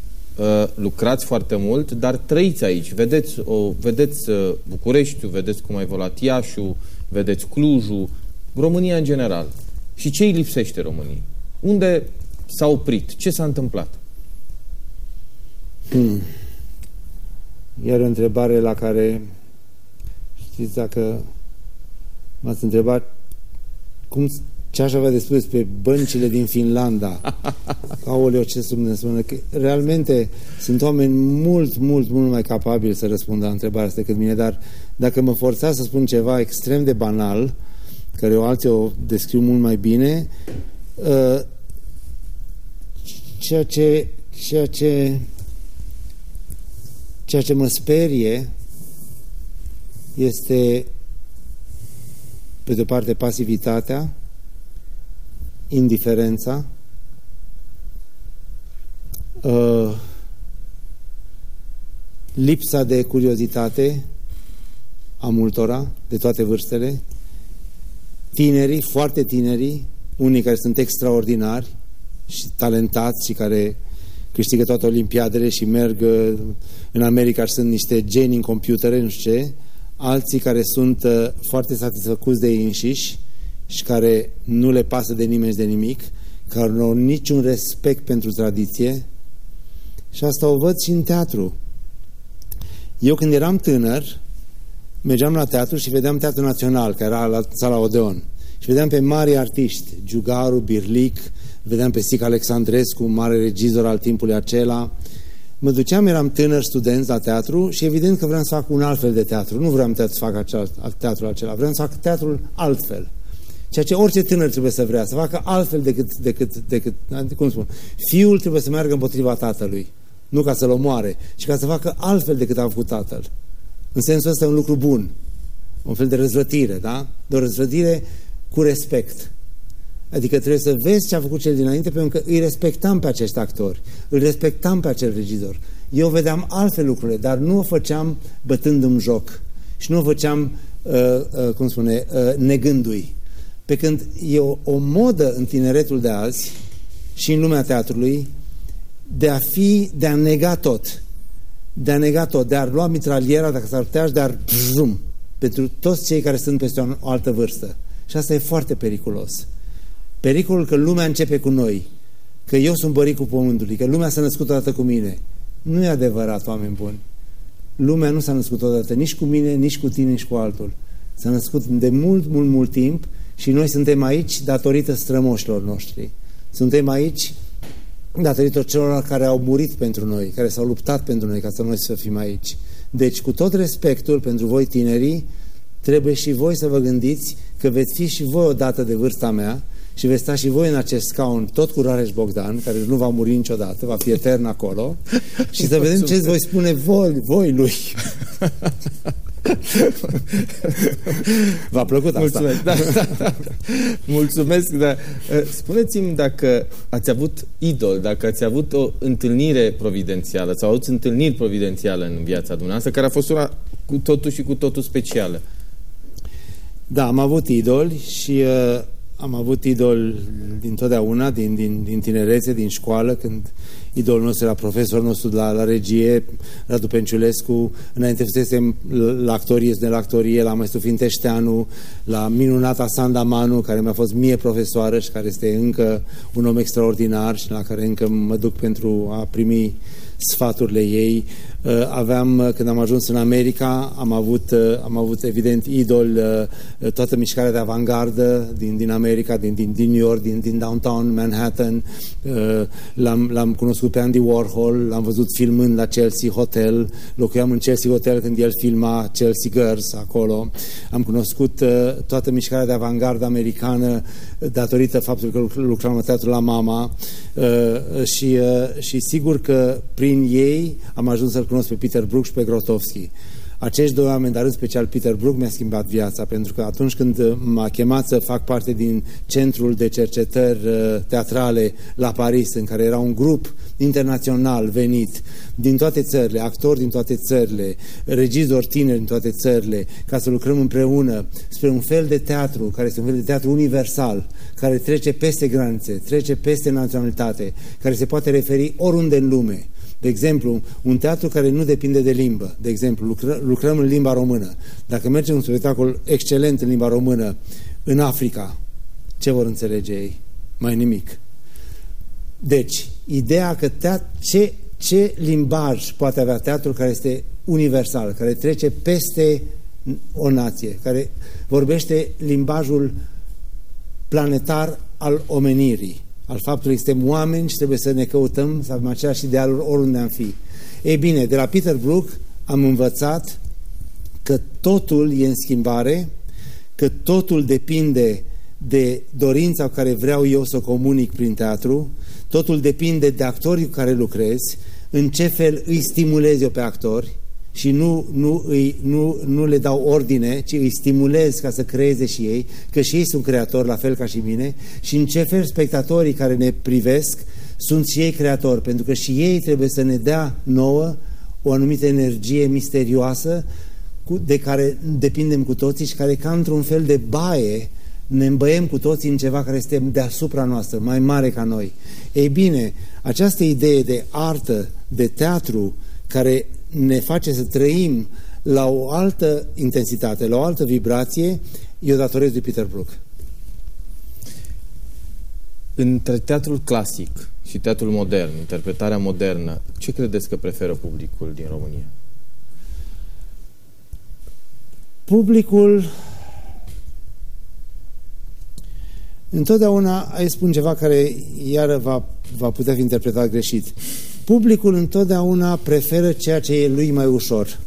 lucrați foarte mult, dar trăiți aici. Vedeți, o, vedeți uh, Bucureștiul, vedeți cum a evoluat Iașu, vedeți Clujul, România în general. Și ce îi lipsește României? Unde s-a oprit? Ce s-a întâmplat? Hmm. Iar o întrebare la care știți dacă m-ați întrebat cum ce aș avea de spus despre băncile din Finlanda. Aoleo, ce Dumnezeu că realmente sunt oameni mult, mult, mult mai capabili să răspundă la întrebarea asta decât mine, dar dacă mă forțați să spun ceva extrem de banal, care eu alții o descriu mult mai bine, uh, ceea ce ceea ce ceea ce mă sperie este pe de o parte pasivitatea indiferența, uh, lipsa de curiozitate a multora, de toate vârstele, tinerii, foarte tinerii, unii care sunt extraordinari și talentați și care câștigă toate olimpiadele și merg uh, în America și sunt niște geni în computere, nu știu ce, alții care sunt uh, foarte satisfăcuți de ei înșiși și care nu le pasă de nimeni și de nimic, care nu au niciun respect pentru tradiție și asta o văd și în teatru. Eu când eram tânăr, mergeam la teatru și vedeam Teatru Național, care era la sala Odeon. Și vedeam pe mari artiști, Giugaru, Birlic, vedeam pe Sic Alexandrescu, mare regizor al timpului acela. Mă duceam, eram tânăr student la teatru și evident că vreau să fac un alt fel de teatru. Nu vreau să fac acel, teatrul acela, vreau să fac teatrul altfel. Ceea ce orice tânăr trebuie să vrea, să facă altfel decât, decât, decât cum spun, fiul trebuie să meargă împotriva tatălui. Nu ca să-l omoare, ci ca să facă altfel decât a făcut tatăl. În sensul ăsta e un lucru bun. Un fel de răzvătire, da? De o răzvătire cu respect. Adică trebuie să vezi ce a făcut cel dinainte, pentru că îi respectam pe acești actori, îl respectam pe acel regizor. Eu vedeam altfel lucrurile, dar nu o făceam bătându-mi joc și nu o făceam, uh, uh, cum spune, uh, negându-i. Pe când e o, o modă în tineretul de azi și în lumea teatrului de a fi, de a nega tot. De a nega tot, de a lua mitraliera, dacă s-ar putea, de a zoom pentru toți cei care sunt peste o, o altă vârstă. Și asta e foarte periculos. Pericolul că lumea începe cu noi, că eu sunt băricul pământului, că lumea s-a născut odată cu mine. Nu e adevărat, oameni buni. Lumea nu s-a născut odată nici cu mine, nici cu tine, nici cu altul. S-a născut de mult, mult, mult timp și noi suntem aici datorită strămoșilor noștri. Suntem aici datorită celor care au murit pentru noi, care s-au luptat pentru noi ca să noi să fim aici. Deci, cu tot respectul pentru voi tinerii, trebuie și voi să vă gândiți că veți fi și voi odată de vârsta mea și veți sta și voi în acest scaun, tot cu Rareș Bogdan, care nu va muri niciodată, va fi etern acolo, și să vedem ce voi spune voi, voi lui. V-a plăcut asta? Mulțumesc, da, da, da. Mulțumesc, da. Spuneți-mi dacă ați avut idol, dacă ați avut o întâlnire providențială sau ați întâlniri providențială în viața dumneavoastră, care a fost una cu totul și cu totul specială. Da, am avut idoli și uh, am avut idol din totdeauna, din, din, din tinerețe, din școală, când idolul nostru era profesorul nostru la, la regie, Radu Penciulescu, înainte fusesem la actorie, la actorie, la Maestru Finteșteanu, la minunata Sanda Manu, care mi-a fost mie profesoară și care este încă un om extraordinar și la care încă mă duc pentru a primi sfaturile ei. Uh, aveam, uh, când am ajuns în America, am avut, uh, am avut evident idol toată mișcarea de avangardă din, din America, din, din, din New York, din, din downtown Manhattan. L-am cunoscut pe Andy Warhol, l-am văzut filmând la Chelsea Hotel, locuiam în Chelsea Hotel când el filma Chelsea Girls acolo. Am cunoscut toată mișcarea de avangardă americană datorită faptului că lucram la teatru la Mama și, și sigur că prin ei am ajuns să-l cunosc pe Peter Brook și pe Grotowski. Acești doi oameni, dar în special Peter Brook, mi-a schimbat viața, pentru că atunci când m-a chemat să fac parte din centrul de cercetări uh, teatrale la Paris, în care era un grup internațional venit din toate țările, actori din toate țările, regizori tineri din toate țările, ca să lucrăm împreună spre un fel de teatru, care este un fel de teatru universal, care trece peste granițe, trece peste naționalitate, care se poate referi oriunde în lume de exemplu, un teatru care nu depinde de limbă. De exemplu, lucră, lucrăm în limba română. Dacă mergem un spectacol excelent în limba română în Africa, ce vor înțelege ei? Mai nimic. Deci, ideea că teat, ce, ce limbaj poate avea teatrul care este universal, care trece peste o nație, care vorbește limbajul planetar al omenirii al faptului că suntem oameni și trebuie să ne căutăm să avem același idealuri oriunde am fi. Ei bine, de la Peter Brook am învățat că totul e în schimbare, că totul depinde de dorința care vreau eu să o comunic prin teatru, totul depinde de actorii cu care lucrez, în ce fel îi stimulez eu pe actori, și nu, nu, îi, nu, nu le dau ordine, ci îi stimulez ca să creeze și ei, că și ei sunt creatori la fel ca și mine și în ce fel spectatorii care ne privesc sunt și ei creatori, pentru că și ei trebuie să ne dea nouă o anumită energie misterioasă de care depindem cu toții și care ca într-un fel de baie ne îmbăiem cu toții în ceva care este deasupra noastră, mai mare ca noi. Ei bine, această idee de artă, de teatru, care ne face să trăim la o altă intensitate, la o altă vibrație, eu datorez de Peter Brook. Între teatrul clasic și teatrul modern, interpretarea modernă, ce credeți că preferă publicul din România? Publicul întotdeauna, ai spun ceva care iară va, va putea fi interpretat greșit. Publicul întotdeauna preferă ceea ce e lui mai ușor.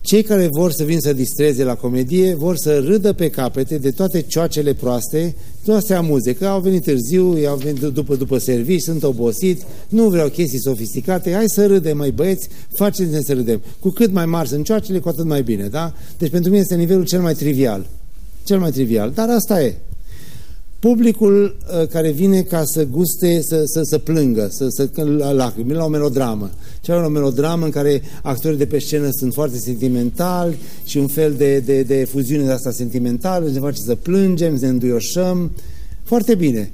Cei care vor să vin să distreze la comedie vor să râdă pe capete de toate cioacele proaste, toate astea amuze, că au venit târziu, au venit după, după servici, sunt obosit, nu vreau chestii sofisticate, hai să râdem, mai băieți, faceți-ne să râdem. Cu cât mai mari sunt cioacele, cu atât mai bine, da? Deci pentru mine este nivelul cel mai trivial. Cel mai trivial, dar asta e. Publicul uh, care vine ca să guste, să, să, să plângă, să, să la lacrimi, la o melodramă. Cea o melodramă în care actorii de pe scenă sunt foarte sentimentali și un fel de, de, de fuziune de asta sentimentală, ne face să plângem, să ne înduioșăm. Foarte bine.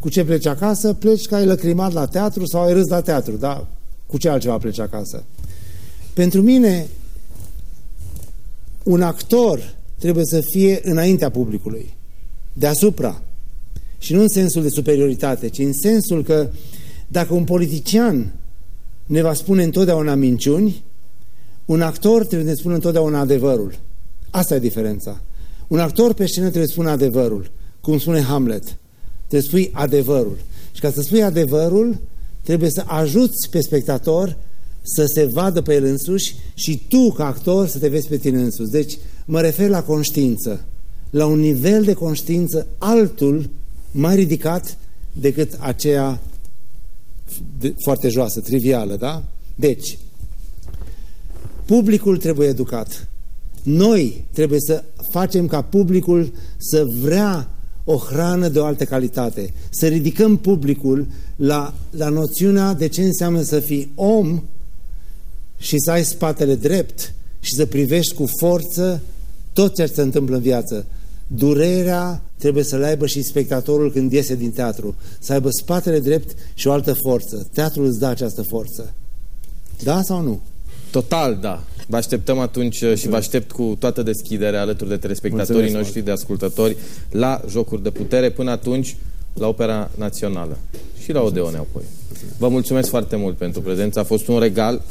Cu ce pleci acasă? Pleci că ai lăcrimat la teatru sau ai râs la teatru, da? Cu ce altceva pleci acasă? Pentru mine, un actor trebuie să fie înaintea publicului, deasupra. Și nu în sensul de superioritate, ci în sensul că dacă un politician ne va spune întotdeauna minciuni, un actor trebuie să spună întotdeauna adevărul. Asta e diferența. Un actor pe scenă trebuie să spună adevărul, cum spune Hamlet. Trebuie să spui adevărul. Și ca să spui adevărul, trebuie să ajuți pe spectator să se vadă pe el însuși și tu, ca actor, să te vezi pe tine însuși. Deci, mă refer la conștiință. La un nivel de conștiință altul mai ridicat decât aceea de, foarte joasă, trivială, da? Deci, publicul trebuie educat. Noi trebuie să facem ca publicul să vrea o hrană de o altă calitate. Să ridicăm publicul la, la noțiunea de ce înseamnă să fii om și să ai spatele drept și să privești cu forță tot ce se întâmplă în viață. Durerea trebuie să le aibă și spectatorul când iese din teatru. Să aibă spatele drept și o altă forță. Teatrul îți dă această forță. Da sau nu? Total, da. Vă așteptăm atunci Mulțumesc. și vă aștept cu toată deschiderea alături de telespectatorii Mulțumesc, noștri, de ascultători, la Jocuri de Putere. Până atunci, la Opera Națională și la Odeone apoi. Vă mulțumesc foarte mult pentru prezență. A fost un regal.